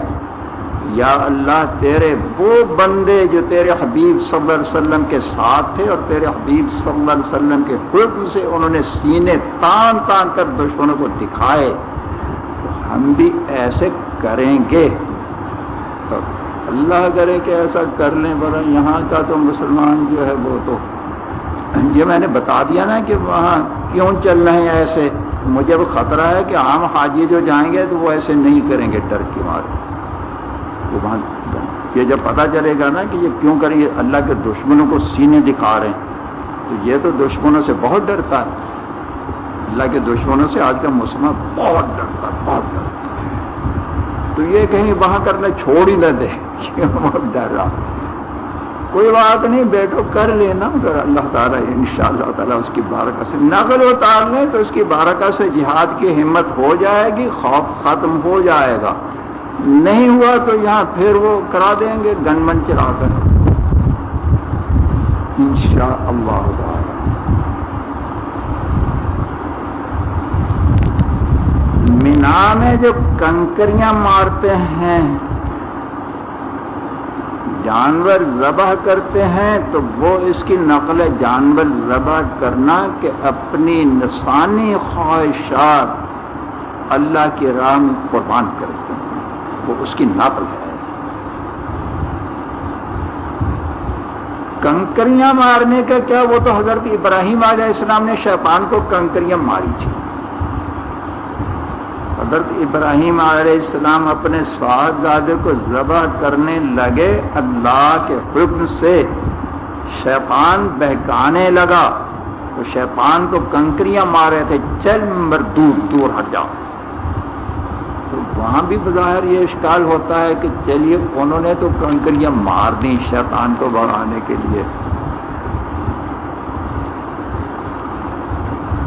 یا اللہ، تیرے وہ بندے جو تیرے حبیب صلی اللہ علیہ وسلم کے ساتھ تھے اور تیرے حبیب صلی اللہ علیہ وسلم کے حکم سے انہوں نے سینے تان تان کر دشمنوں کو دکھائے، تو ہم بھی ایسے کریں گے۔ اللہ کرے کہ ایسا کر لیں برا یہاں کا تو مسلمان جو ہے وہ تو یہ میں نے بتا دیا نا کہ وہاں کیوں چل رہے ہیں ایسے؟ مجھے وہ خطرہ ہے کہ عام حاجی جو جائیں گے تو وہ ایسے نہیں کریں گے ڈر کی مارے وہاں یہ جب پتہ چلے گا نا کہ یہ کیوں کریں اللہ کے دشمنوں کو سینے دکھا رہے ہیں۔ تو یہ تو دشمنوں سے بہت ڈرتا ہے۔ اللہ کے دشمنوں سے آج کا مسلمان بہت ڈرتا ہے، بہت ڈرتا تو یہ کہیں وہاں کرنا چھوڑ ہی نہ دے۔ ڈر رہا کوئی بات نہیں بیٹھو کر لینا۔ اگر اللہ تعالیٰ ان شاء اللہ تعالیٰ اس کی بارکہ سے نقل اتار لیں تو اس کی بارکہ سے جہاد کی ہمت ہو جائے گی، خوف ختم ہو جائے گا۔ نہیں ہوا تو یہاں پھر وہ کرا دیں گے۔ گن من چلا کر ان شاء اللہ مینا میں جو کنکریاں مارتے ہیں، جانور ذبح کرتے ہیں، تو وہ اس کی نقل جانور ذبح کرنا کہ اپنی نسانی خواہشات اللہ کی راہ میں قربان کرتے ہیں۔ وہ اس کی نقل ہے۔ کنکریاں مارنے کا کیا وہ تو حضرت ابراہیم علیہ السلام نے شیطان کو کنکریاں ماری تھی۔ حضرت ابراہیم علیہ السلام اپنے صاحبزادے کو ذبح کرنے لگے، اللہ کے حکم سے شیطان بہکانے لگا۔ تو شیطان کو کنکریاں مارے تھے، چل مر دور دور ہٹ جاؤ۔ تو وہاں بھی بظاہر یہ اشکال ہوتا ہے کہ چلیے، انہوں نے تو کنکریاں مار دیں شیطان کو بڑھانے کے لیے۔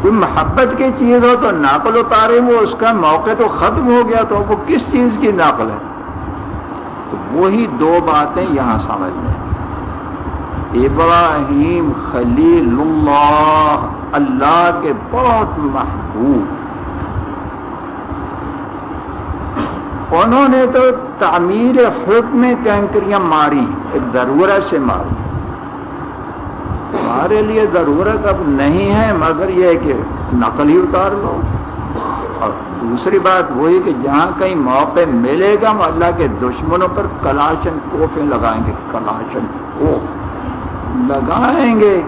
کوئی محبت کی چیز ہو تو ناقل اتارے وہ اس کا موقع تو ختم ہو گیا تو وہ کس چیز کی ناقل ہے؟ تو وہی دو باتیں یہاں سمجھ لیں ابراہیم خلیل اللہ اللہ کے بہت محبوب۔ انہوں نے تو تعمیر حکم کینکریاں ماری، ایک ضرورت سے ماری۔ ہمارے لیے ضرورت اب نہیں ہے، مگر یہ کہ نقل ہی اتار لو۔ اور دوسری بات وہی کہ جہاں کہیں موقع ملے گا، ہم اللہ کے دشمنوں پر کلاشن کوفیں لگائیں گے۔ کلاشن کو لگائیں گے۔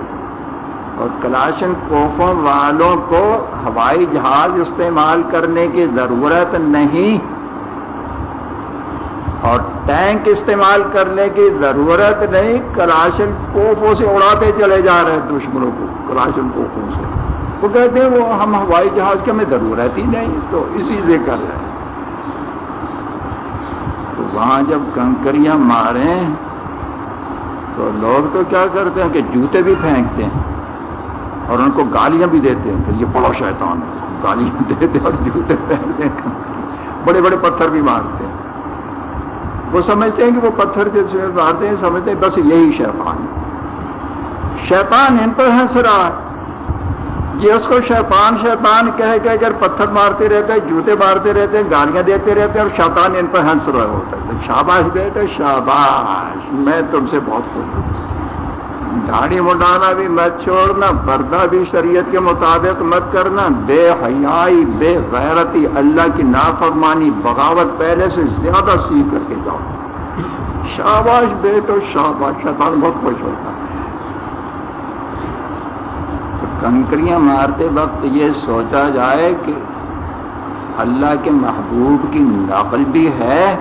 اور کلاشن کوفوں والوں کو ہوائی جہاز استعمال کرنے کی ضرورت نہیں۔ اور ٹینک استعمال کرنے کی ضرورت نہیں، کلاشن کوفوں سے اڑاتے چلے جا رہے ہیں دشمنوں کو، کلاشن کوفوں سے۔ وہ کہتے ہیں، وہ ہم ہوائی جہاز کی ہمیں ضرورت ہی نہیں، تو اسی سے کر رہے ہیں۔ تو وہاں جب کنکریاں ماریں، تو لوگ تو کیا کرتے ہیں کہ جوتے بھی پھینکتے ہیں اور ان کو گالیاں بھی دیتے ہیں کہ یہ پڑو شیطان، گالیاں دیتے اور جوتے پھینکتے ہیں۔ بڑے بڑے پتھر بھی مارتے ہیں۔ وہ سمجھتے ہیں کہ وہ پتھر جیسے مارتے ہیں، سمجھتے ہیں، بس یہی شیطان شیطان ان پر ہنس رہا ہے۔ یہ اس کو شیطان شیطان کہہ کہ اگر پتھر مارتے رہتے ہیں، جوتے مارتے رہتے ہیں، گالیاں دیتے رہتے ہیں اور شیطان ان پر ہنس رہا ہوتا ہے۔ شاباش بیٹے شاباش، میں تم سے بہت خوش ہوں۔ داڑھی مڈانا بھی مت چھوڑنا، پردہ بھی شریعت کے مطابق مت کرنا۔ بے حیائی، بے غیرتی، اللہ کی نافرمانی، بغاوت پہلے سے زیادہ سیکھ کر کے جاؤ۔ شاباش بیٹو، شاباش، شیطان بہت خوش ہوتا ہے۔ کنکریاں مارتے وقت یہ سوچا جائے کہ اللہ کے محبوب کی نقل بھی ہے،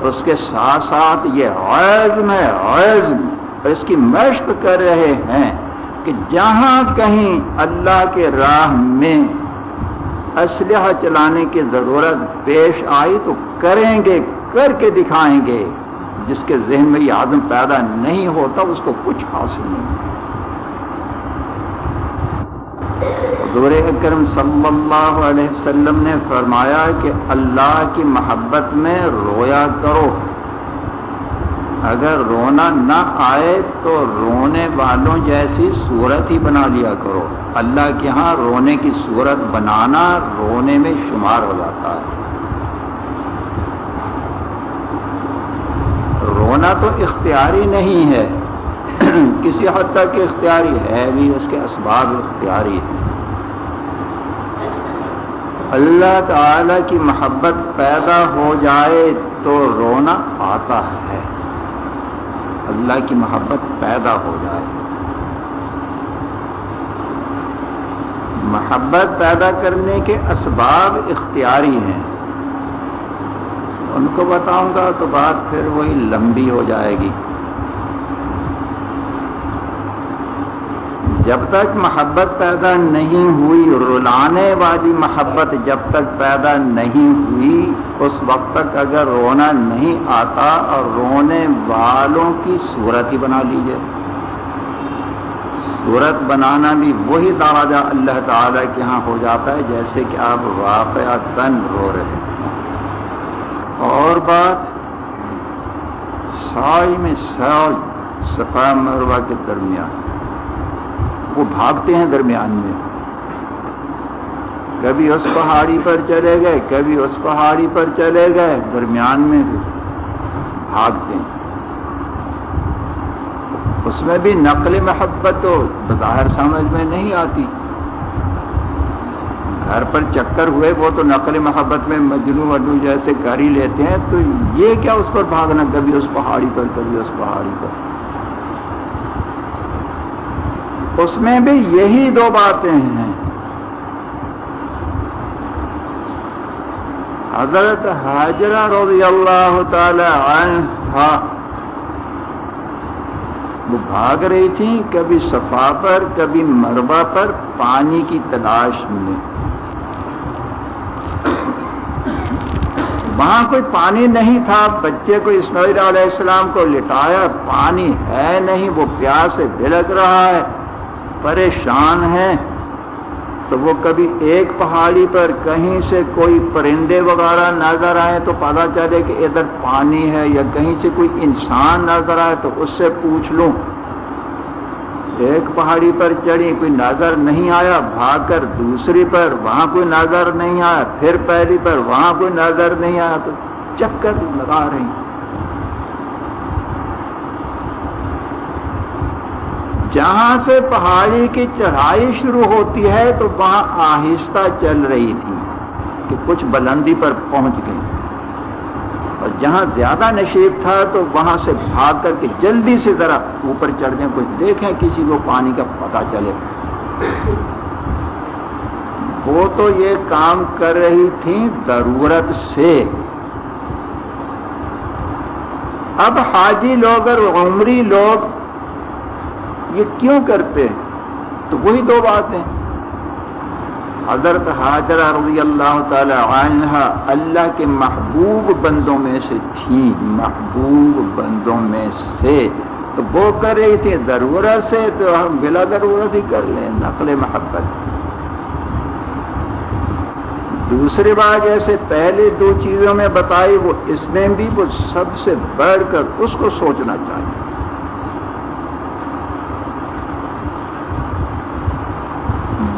اس کے ساتھ ساتھ یہ عزم ہے، عزم۔ اس کی مشق کر رہے ہیں کہ جہاں کہیں اللہ کے راہ میں اسلحہ چلانے کی ضرورت پیش آئی تو کریں گے، کر کے دکھائیں گے۔ جس کے ذہن میں یہ عزم پیدا نہیں ہوتا، اس کو کچھ حاصل نہیں۔ حضور اکرم صلی اللہ علیہ وسلم نے فرمایا کہ اللہ کی محبت میں رویا کرو۔ اگر رونا نہ آئے تو رونے والوں جیسی صورت ہی بنا لیا کرو۔ اللہ کے ہاں رونے کی صورت بنانا رونے میں شمار ہو جاتا ہے۔ رونا تو اختیاری نہیں ہے۔ کسی حد تک اختیاری ہے بھی، اس کے اسباب اختیاری ہیں۔ اللہ تعالی کی محبت پیدا ہو جائے تو رونا آتا ہے۔ اللہ کی محبت پیدا ہو جائے۔ محبت پیدا کرنے کے اسباب اختیاری ہیں۔ ان کو بتاؤں گا تو بات پھر وہی لمبی ہو جائے گی۔ جب تک محبت پیدا نہیں ہوئی، رلانے والی محبت جب تک پیدا نہیں ہوئی اس وقت تک اگر رونا نہیں آتا اور رونے والوں کی صورت ہی بنا لیجیے صورت بنانا بھی وہی درجہ اللہ تعالی کے ہاں ہو جاتا ہے جیسے کہ آپ واقعہ تن رو رہے ہیں۔ اور بات، سائی میں سائی صفا مروا کے درمیان، وہ بھاگتے ہیں درمیان میں۔ کبھی اس پہاڑی پر چلے گئے، کبھی اس پہاڑی پر چلے گئے، درمیان میں بھی بھاگتے ہیں اس میں بھی نقل محبت تو بظاہر سمجھ میں نہیں آتی۔ گھر پر چکر ہوئے، وہ تو نقل محبت میں مجنو وڈو جیسے گھر ہی لیتے ہیں، تو یہ کیا اس پر بھاگنا، کبھی اس پہاڑی پر، کبھی اس پہاڑی پر۔ اس میں بھی یہی دو باتیں ہیں۔ حضرت حاجرہ رضی اللہ تعالی عنہ وہ بھاگ رہی تھی کبھی صفا پر، کبھی مربع پر پانی کی تلاش میں۔ وہاں کوئی پانی نہیں تھا، بچے کو اسماعیل علیہ السلام کو لٹایا، پانی ہے نہیں، وہ پیاس سے دلک رہا ہے، پریشان ہیں۔ تو وہ کبھی ایک پہاڑی پر کہیں سے کوئی پرندے وغیرہ نظر آئے تو پتا چلے کہ ادھر پانی ہے یا کہیں سے کوئی انسان نظر آئے تو اس سے پوچھ لوں۔ ایک پہاڑی پر چڑھی، کوئی نظر نہیں آیا، بھاگ کر دوسری پر، وہاں کوئی نظر نہیں آیا، پھر پہلی پر، وہاں کوئی نظر نہیں آیا تو چکر لگا رہی۔ جہاں سے پہاڑی کی چڑھائی شروع ہوتی ہے تو وہاں آہستہ چل رہی تھی کہ کچھ بلندی پر پہنچ گئی۔ اور جہاں زیادہ نشیب تھا تو وہاں سے بھاگ کر کے جلدی سے ذرا اوپر چڑھ جائیں کچھ دیکھیں، کسی کو پانی کا پتہ چلے۔ وہ تو یہ کام کر رہی تھی ضرورت سے۔ اب حاجی لوگ اور عمری لوگ یہ کیوں کرتے ہیں؟ تو وہی دو باتیں حضرت حاجرہ رضی اللہ تعالی عنہ اللہ کے محبوب بندوں میں سے تھی، محبوب بندوں میں سے۔ تو وہ کر رہی تھی ضرورت سے، تو ہم بلا ضرورت ہی کر لیں، نقل محبت۔ دوسری بات جیسے پہلے دو چیزوں میں بتائی، وہ اس میں بھی وہ سب سے بڑھ کر اس کو سوچنا چاہیے۔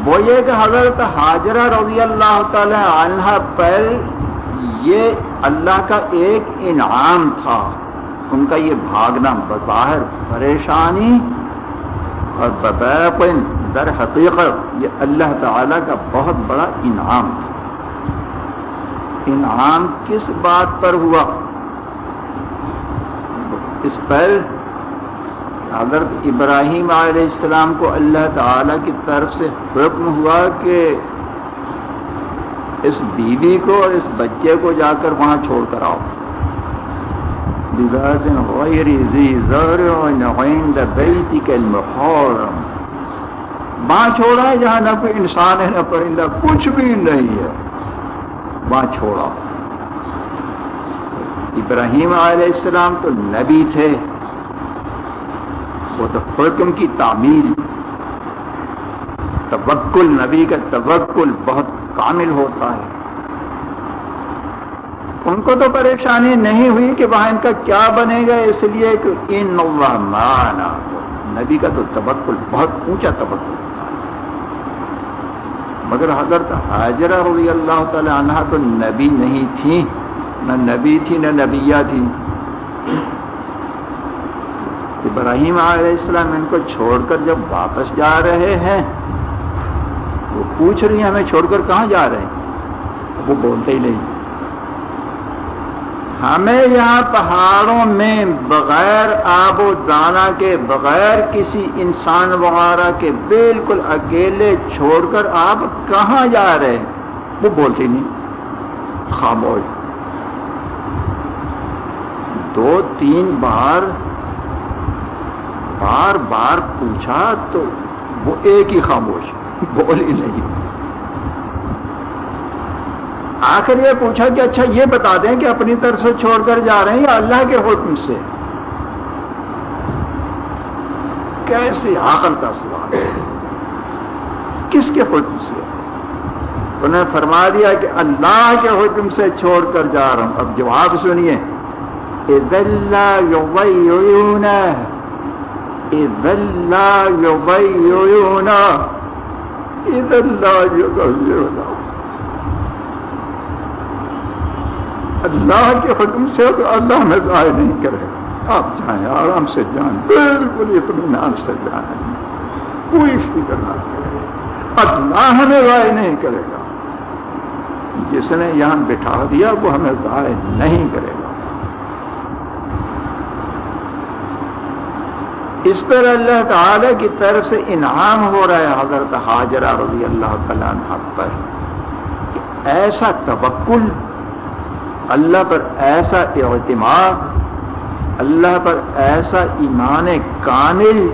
وہ یہ کہ حضرت حاجرہ رضی اللہ تعالی عنہ پر یہ اللہ کا ایک انعام تھا۔ ان کا یہ بھاگنا بظاہر پریشانی اور ببیقن در حقیقت یہ اللہ تعالی کا بہت بڑا انعام تھا۔ انعام کس بات پر ہوا؟ اس پر حضرت ابراہیم علیہ السلام کو اللہ تعالی کی طرف سے حکم ہوا کہ اس بیوی کو اور اس بچے کو جا کر وہاں چھوڑ کر آؤ۔ وہاں چھوڑا ہے جہاں نہ کوئی انسان ہے، نہ پرندہ، کچھ بھی نہیں ہے۔ وہاں چھوڑا۔ ابراہیم علیہ السلام تو نبی تھے۔ وہ حکم کی تعمیل توکل نبی کا توکل بہت کامل ہوتا ہے۔ ان کو تو پریشانی نہیں ہوئی کہ وہاں ان کا کیا بنے گا، اس لیے کہ ان اللہ مانا نبی کا تو توکل بہت اونچا توکل ہوتا مگر حضرت حاجرہ رضی اللہ تعالی عنہ تو نبی نہیں تھی، نہ نبی تھی، نہ نبیہ تھی۔ ابراہیم علیہ السلام ان کو چھوڑ کر جب واپس جا رہے ہیں، وہ پوچھ رہی ہیں ہمیں چھوڑ کر کہاں جا رہے ہیں؟ وہ بولتے ہی نہیں۔ ہمیں یہاں پہاڑوں میں بغیر آب و دانا کے، بغیر کسی انسان وغیرہ کے بالکل اکیلے چھوڑ کر آپ کہاں جا رہے ہیں؟ وہ بولتے نہیں۔ خاموش۔ دو تین بار بار بار پوچھا تو وہ ایک ہی خاموش، بول ہی نہیں۔ آخر یہ پوچھا کہ اچھا یہ بتا دیں کہ اپنی طرف سے چھوڑ کر جا رہے ہیں یا اللہ کے حکم سے؟ کیسے عقل کا سوال کس کے حکم سے؟ انہیں فرما دیا کہ اللہ کے حکم سے چھوڑ کر جا رہا ہوں۔ اب جواب سنیے۔ اللہ کے حکم سے تو اللہ میں ضائع نہیں کرے۔ گا آپ جائیں، آرام سے جائیں، بالکل اطمینان سے جائیں۔ کوئی فکر نہ کرے۔ اللہ ہمیں ضائع نہیں کرے گا۔ جس نے یہاں بٹھا دیا، وہ ہمیں ضائع نہیں کرے گا۔ اس پر اللہ تعالی کی طرف سے انعام ہو رہا ہے حضرت حاجرہ رضی اللہ تعالیٰ عنہ پر ایسا تبکل اللہ پر ایسا اعتماد، اللہ پر ایسا ایمان کامل،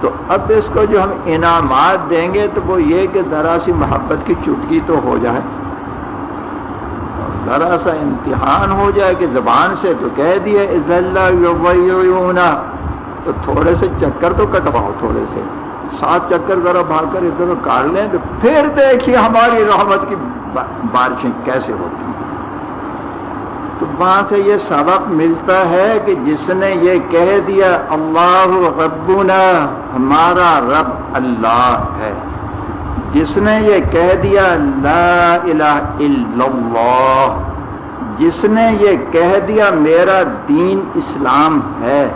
تو اب اس کو جو ہم انعامات دیں گے تو وہ یہ کہ ذرا سی محبت کی چٹکی تو ہو جائے۔ ذرا سا امتحان ہو جائے کہ زبان سے تو کہہ دیا تو تھوڑے سے چکر تو کٹواؤ، تھوڑے سے۔ سات چکر ذرا بھاگ کر ادھر کاٹ لیں تو پھر دیکھیے ہماری رحمت کی بارشیں کیسے ہوتی ہیں۔ تو وہاں سے یہ سبق ملتا ہے کہ جس نے یہ کہہ دیا، اللہ ربنا، ہمارا رب اللہ ہے۔ جس نے یہ کہہ دیا، لا الہ الا اللہ۔ جس نے یہ کہہ دیا، میرا دین اسلام ہے۔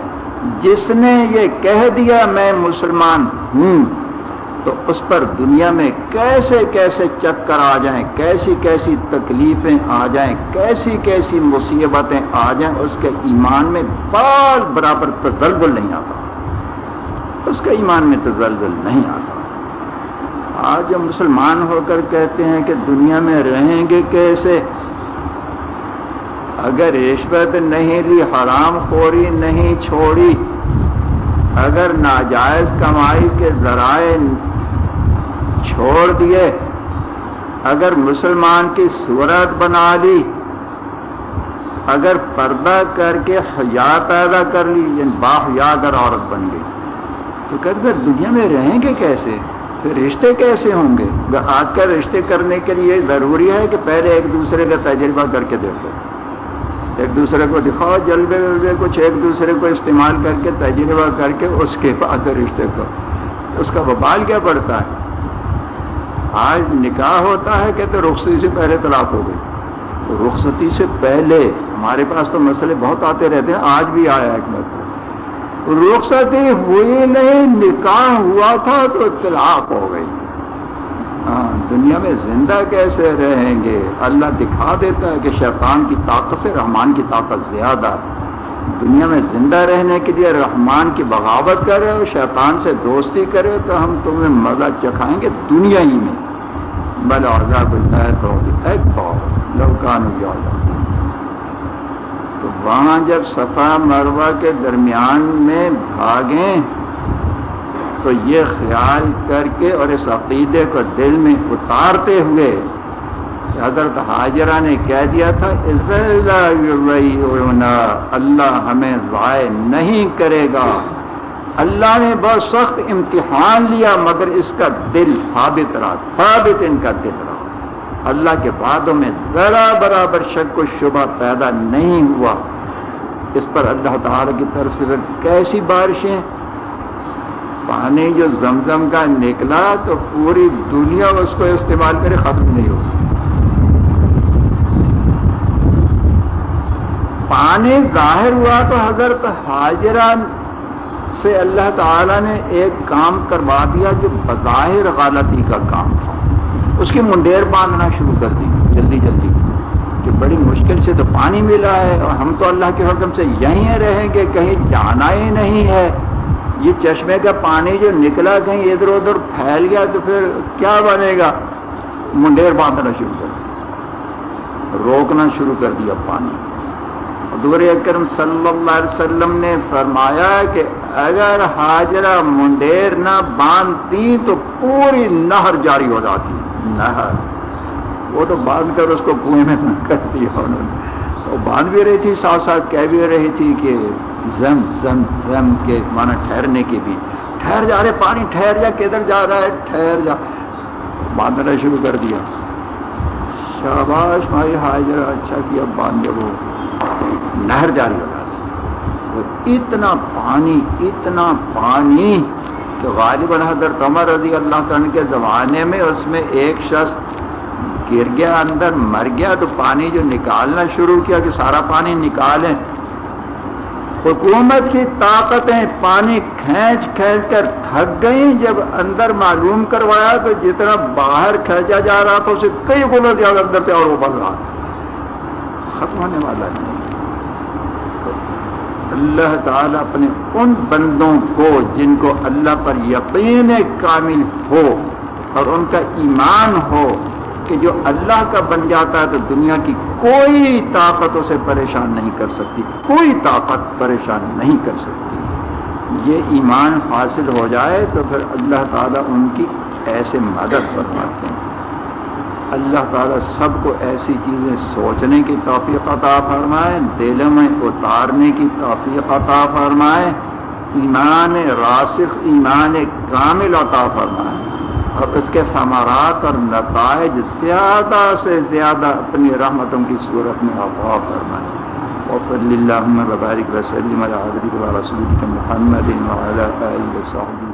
جس نے یہ کہہ دیا میں مسلمان ہوں، تو اس پر دنیا میں کیسے کیسے چکر آ جائیں، کیسی کیسی تکلیفیں آ جائیں، کیسی کیسی مصیبتیں آ جائیں، اس کے ایمان میں بال برابر تزلزل نہیں آتا۔ اس کا ایمان میں تزلزل نہیں آتا۔ آج جو مسلمان ہو کر کہتے ہیں کہ دنیا میں رہیں گے کیسے؟ اگر رشوت نہیں لی، حرام خوری نہیں چھوڑی، اگر ناجائز کمائی کے ذرائع چھوڑ دیے، اگر مسلمان کی صورت بنا لی، اگر پردہ کر کے حیا پیدا کر لی یعنی باحیا اگر عورت بن گئی۔ تو کہتے دنیا میں رہیں گے کیسے؟ پھر رشتے کیسے ہوں گے؟ آج کل رشتے کرنے کے لیے ضروری ہے کہ پہلے ایک دوسرے کا تجربہ کر کے دیکھو۔ ایک دوسرے کو دکھاؤ جلبے ولبے کچھ ایک دوسرے کو استعمال کر کے، تجربہ کر کے اس کے بعد رشتے کو۔ اس کا ببال کیا پڑتا ہے؟ آج نکاح ہوتا ہے کہتے رخصتی سے پہلے طلاق ہو گئی۔ رخصتی سے پہلے، ہمارے پاس تو مسئلے بہت آتے رہتے ہیں، آج بھی آیا ایک مطلب رخصتی ہوئی نہیں، نکاح ہوا تھا تو طلاق ہو گئی۔ ہاں دنیا میں زندہ کیسے رہیں گے؟ اللہ دکھا دیتا ہے کہ شیطان کی طاقت سے، رحمان کی طاقت زیادہ ہے۔ دنیا میں زندہ رہنے کے لیے رحمان کی بغاوت کرے اور شیطان سے دوستی کرے تو ہم تمہیں مزہ چکھائیں گے دنیا ہی میں۔ بلا لوکان تو وہاں جب صفا مروا کے درمیان میں بھاگیں تو یہ خیال کر کے اور اس عقیدے کو دل میں اتارتے ہوئے حضرت حاجرہ نے کہہ دیا تھا اللہ ہمیں ضائع نہیں کرے گا۔ اللہ نے بہت سخت امتحان لیا، مگر اس کا دل ثابت رہا، ثابت ان کا دل رہا۔ اللہ کے بعدوں میں ذرا برابر شک و شبہ پیدا نہیں ہوا۔ اس پر اللہ تعالی کی طرف سے کیسی بارشیں پانی جو زمزم کا نکلا تو پوری دنیا اس کو استعمال کرے، ختم نہیں ہوگی پانی ظاہر ہوا تو حضرت حاجرہ سے اللہ تعالیٰ نے ایک کام کروا دیا جو بظاہر غالتی کا کام تھا۔ اس کی منڈیر باندھنا شروع کر دی، جلدی جلدی۔ کہ بڑی مشکل سے تو پانی ملا ہے اور ہم تو اللہ کے حکم سے یہیں رہیں گے، کہیں جانا ہی نہیں ہے۔ یہ چشمے کا پانی جو نکلا کہیں ادھر ادھر پھیل گیا تو پھر کیا بنے گا؟ منڈیر باندھنا شروع کر دیا۔ روکنا شروع کر دیا پانی۔ حضور اکرم صلی اللہ علیہ وسلم نے فرمایا کہ اگر حاجرہ منڈیر نہ باندھتی تو پوری نہر جاری ہو جاتی۔ نہر۔ وہ تو باندھ کر اس کو کنویں میں کر دیا انہوں نے۔ وہ باندھ بھی رہی تھی، ساتھ ساتھ کہہ بھی رہی تھی کہ زم زم زم کے مانا ٹھہرنے کی بھی ٹھہر جا رہے، پانی ٹھہر جا، کدھر جا رہا ہے، ٹھہر جا۔ باندھنا شروع کر دیا۔ شاباش بھائی حاجر اچھا کیا باندھ وہ نہر جاری ہو جاتی اتنا پانی اتنا پانی کہ غالب حضرت عمر رضی اللہ عنہ کے زمانے میں اس میں ایک شخص گر گیا اندر، مر گیا تو پانی جو نکالنا شروع کیا کہ سارا پانی نکالیں۔ حکومت کی طاقتیں پانی کھینچ کھینچ کر تھک گئیں، جب اندر معلوم کروایا تو جتنا باہر کھینچا جا رہا تھا، اسے کئی گنوں زیادہ اندر سے اور وہ بن رہا ختم ہونے والا نہیں اللہ تعالیٰ اپنے ان بندوں کو، جن کو اللہ پر یقین کامل ہو اور ان کا ایمان ہو کہ جو اللہ کا بن جاتا ہے تو دنیا کی کوئی طاقت اسے پریشان نہیں کر سکتی، کوئی طاقت پریشان نہیں کر سکتی۔ یہ ایمان حاصل ہو جائے تو پھر اللہ تعالیٰ ان کی ایسے مدد فرماتے ہیں۔ اللہ تعالیٰ سب کو ایسی چیزیں سوچنے کی توفیق عطا فرمائے دل میں اتارنے کی توفیق عطا فرمائے، ایمان راسخ، ایمان کامل عطا فرمائے۔ اور اس کے ثمرات اور نتائج زیادہ سے زیادہ اپنی رحمتوں کی صورت میں عطا فرمائے وصلی اللہ وبارک وسلم علی رسول محمد وعلی آلہ وصحبہ